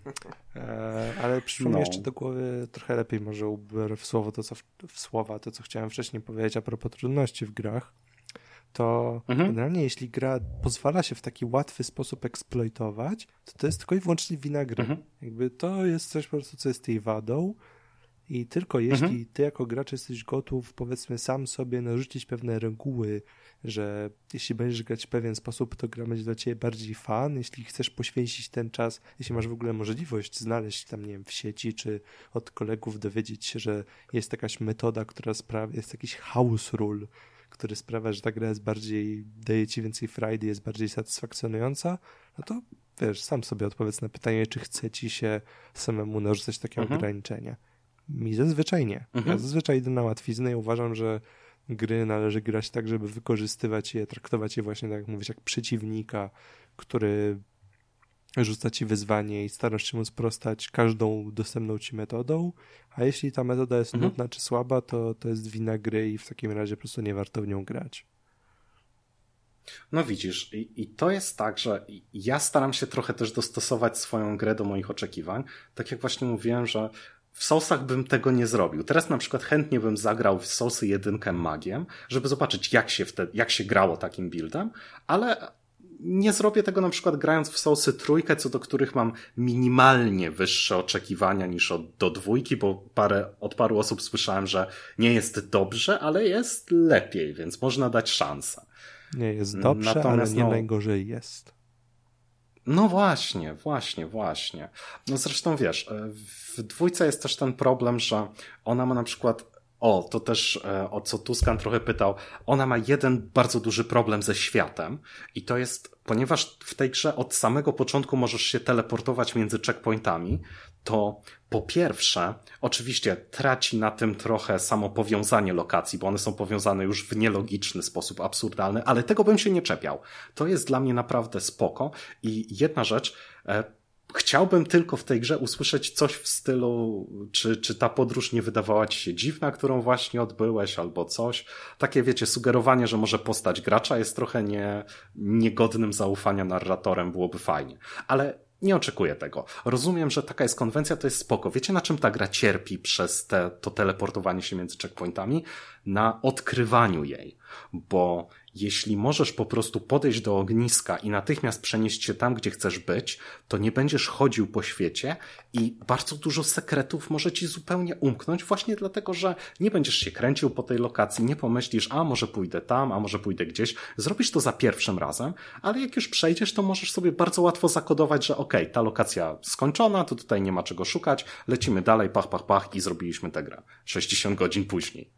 E, ale przyszło no. mi jeszcze do głowy trochę lepiej może ubrać w słowo to, co w, w, słowa, to co chciałem wcześniej powiedzieć a propos trudności w grach, to mhm. generalnie jeśli gra pozwala się w taki łatwy sposób eksploitować, to to jest tylko i wyłącznie wina gry. Mhm. Jakby to jest coś po prostu, co jest tej wadą, i tylko jeśli mhm. ty jako gracz jesteś gotów, powiedzmy, sam sobie narzucić pewne reguły, że jeśli będziesz grać w pewien sposób, to gra będzie dla ciebie bardziej fan. Jeśli chcesz poświęcić ten czas, jeśli masz w ogóle możliwość znaleźć tam, nie wiem, w sieci czy od kolegów dowiedzieć się, że jest jakaś metoda, która sprawia, jest jakiś house rule, który sprawia, że ta gra jest bardziej, daje ci więcej frajdy, jest bardziej satysfakcjonująca, no to wiesz, sam sobie odpowiedz na pytanie, czy chce ci się samemu narzucać takie mhm. ograniczenia. Mi zazwyczaj nie. Mhm. Ja zazwyczaj idę na łatwiznę i uważam, że gry należy grać tak, żeby wykorzystywać je, traktować je właśnie tak jak mówisz, jak przeciwnika, który rzuca ci wyzwanie i starasz się mu sprostać każdą dostępną ci metodą, a jeśli ta metoda jest mhm. nudna czy słaba, to to jest wina gry i w takim razie po prostu nie warto w nią grać. No widzisz, i, i, to jest tak, że ja staram się trochę też dostosować swoją grę do moich oczekiwań. Tak jak właśnie mówiłem, że w Soulsach bym tego nie zrobił. Teraz na przykład chętnie bym zagrał w Soulsy jedynkę magiem, żeby zobaczyć jak się, wtedy, jak się grało takim buildem, ale nie zrobię tego na przykład grając w Soulsy trójkę, co do których mam minimalnie wyższe oczekiwania niż od, do dwójki, bo parę, od paru osób słyszałem, że nie jest dobrze, ale jest lepiej, więc można dać szansę. Nie jest dobrze, Natomiast, ale nie no, najgorzej jest. No właśnie, właśnie, właśnie. No zresztą wiesz, e, w dwójce jest też ten problem, że ona ma na przykład o, to też e, o co Tuskan trochę pytał. Ona ma jeden bardzo duży problem ze światem i to jest, ponieważ w tej grze od samego początku możesz się teleportować między checkpointami, to po pierwsze, oczywiście traci na tym trochę samo powiązanie lokacji, bo one są powiązane już w nielogiczny sposób, absurdalny, ale tego bym się nie czepiał. To jest dla mnie naprawdę spoko i jedna rzecz, e, Chciałbym tylko w tej grze usłyszeć coś w stylu, czy, czy ta podróż nie wydawała ci się dziwna, którą właśnie odbyłeś, albo coś. Takie, wiecie, sugerowanie, że może postać gracza jest trochę nie, niegodnym zaufania narratorem, byłoby fajnie. Ale nie oczekuję tego. Rozumiem, że taka jest konwencja, to jest spoko. Wiecie, na czym ta gra cierpi przez te, to teleportowanie się między checkpointami? Na odkrywaniu jej. Bo jeśli możesz po prostu podejść do ogniska i natychmiast przenieść się tam, gdzie chcesz być, to nie będziesz chodził po świecie i bardzo dużo sekretów może ci zupełnie umknąć, właśnie dlatego, że nie będziesz się kręcił po tej lokacji, nie pomyślisz, a może pójdę tam, a może pójdę gdzieś. Zrobisz to za pierwszym razem, ale jak już przejdziesz, to możesz sobie bardzo łatwo zakodować, że okay, ta lokacja skończona, to tutaj nie ma czego szukać, lecimy dalej, pach, pach, pach i zrobiliśmy tę grę. 60 godzin później.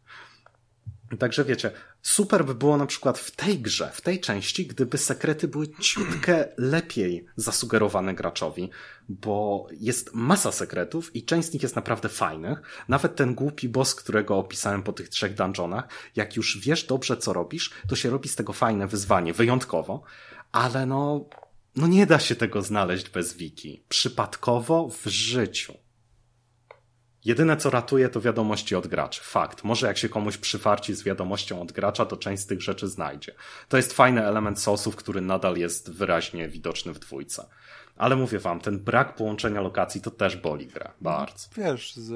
Także wiecie, super by było na przykład w tej grze, w tej części, gdyby sekrety były ciutkę lepiej zasugerowane graczowi, bo jest masa sekretów i część z nich jest naprawdę fajnych. Nawet ten głupi boss, którego opisałem po tych trzech dungeonach, jak już wiesz dobrze co robisz, to się robi z tego fajne wyzwanie, wyjątkowo, ale no, no nie da się tego znaleźć bez wiki. Przypadkowo w życiu. Jedyne co ratuje to wiadomości od graczy. Fakt. Może jak się komuś przyfarci z wiadomością od gracza, to część z tych rzeczy znajdzie. To jest fajny element sosów, który nadal jest wyraźnie widoczny w dwójce. Ale mówię wam, ten brak połączenia lokacji to też boli grę. Bardzo. Wiesz, z,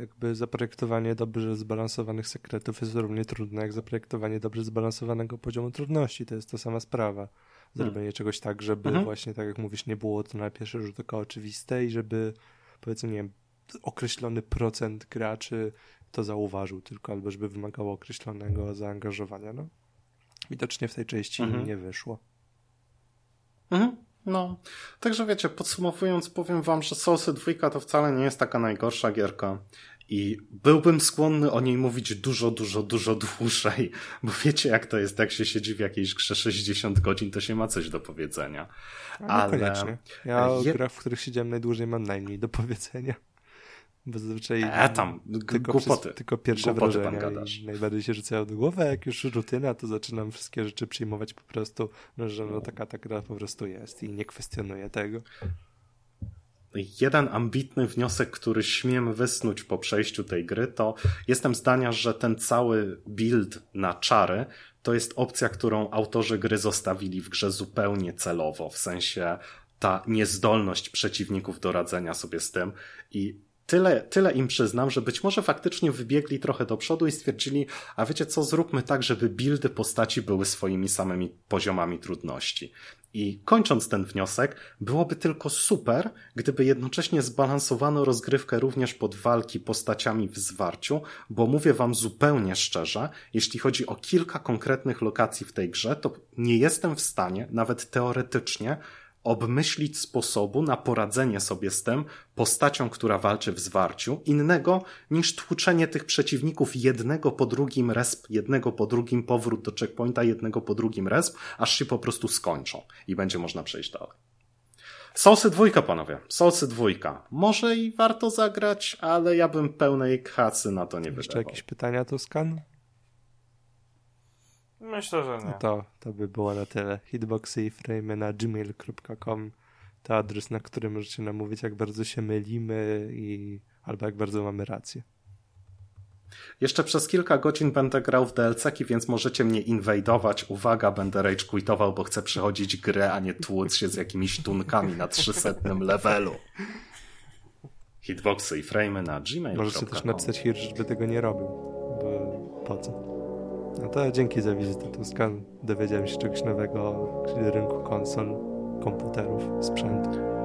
jakby zaprojektowanie dobrze zbalansowanych sekretów jest równie trudne, jak zaprojektowanie dobrze zbalansowanego poziomu trudności. To jest ta sama sprawa. Zrobienie hmm. czegoś tak, żeby mhm. właśnie, tak jak mówisz, nie było to na pierwszy rzut oka oczywiste i żeby, powiedzmy, nie wiem, określony procent graczy to zauważył tylko, albo żeby wymagało określonego zaangażowania. No. Widocznie w tej części mhm. nie wyszło. Mhm. No, także wiecie, podsumowując, powiem wam, że Soulsy 2 to wcale nie jest taka najgorsza gierka. I byłbym skłonny o niej mówić dużo, dużo, dużo dłużej, bo wiecie jak to jest, jak się siedzi w jakiejś grze 60 godzin, to się ma coś do powiedzenia. Ale... Koniecznie. Ja o je... grach, w których siedziałem najdłużej mam najmniej do powiedzenia. Bo zazwyczaj e, tam, tylko, głupoty. Przez, tylko pierwsze głupoty wrażenia i najbardziej się rzucają do głowy, a jak już rutyna, to zaczynam wszystkie rzeczy przyjmować po prostu, no, że no, taka ta gra po prostu jest i nie kwestionuję tego. Jeden ambitny wniosek, który śmiem wysnuć po przejściu tej gry, to jestem zdania, że ten cały build na czary to jest opcja, którą autorzy gry zostawili w grze zupełnie celowo, w sensie ta niezdolność przeciwników do radzenia sobie z tym i tyle, tyle im przyznam, że być może faktycznie wybiegli trochę do przodu i stwierdzili, a wiecie co, zróbmy tak, żeby buildy postaci były swoimi samymi poziomami trudności. I kończąc ten wniosek, byłoby tylko super, gdyby jednocześnie zbalansowano rozgrywkę również pod walki postaciami w zwarciu, bo mówię wam zupełnie szczerze, jeśli chodzi o kilka konkretnych lokacji w tej grze, to nie jestem w stanie, nawet teoretycznie, obmyślić sposobu na poradzenie sobie z tym postacią, która walczy w zwarciu, innego niż tłuczenie tych przeciwników jednego po drugim resp, jednego po drugim powrót do checkpointa, jednego po drugim resp, aż się po prostu skończą i będzie można przejść dalej. Soulsy dwójka, panowie. Soulsy dwójka. Może i warto zagrać, ale ja bym pełnej kasy na to nie wydał. Jeszcze jakieś pytania, Toskan? Myślę, że nie. No to, to by było na tyle. Hitboxy i frame na gmail.com to adres, na którym możecie nam mówić, jak bardzo się mylimy i albo jak bardzo mamy rację. Jeszcze przez kilka godzin będę grał w DLC-ki, więc możecie mnie inwajdować. Uwaga, będę rage quitował, bo chcę przechodzić grę, a nie tłuc się z jakimiś tunkami na 300 levelu. Hitboxy i frame na gmail.com Możecie też napisać Hirsch, żeby tego nie robił, bo po co? No to dzięki za wizytę Tuskan. Dowiedziałem się czegoś nowego o rynku konsol, komputerów, sprzętu.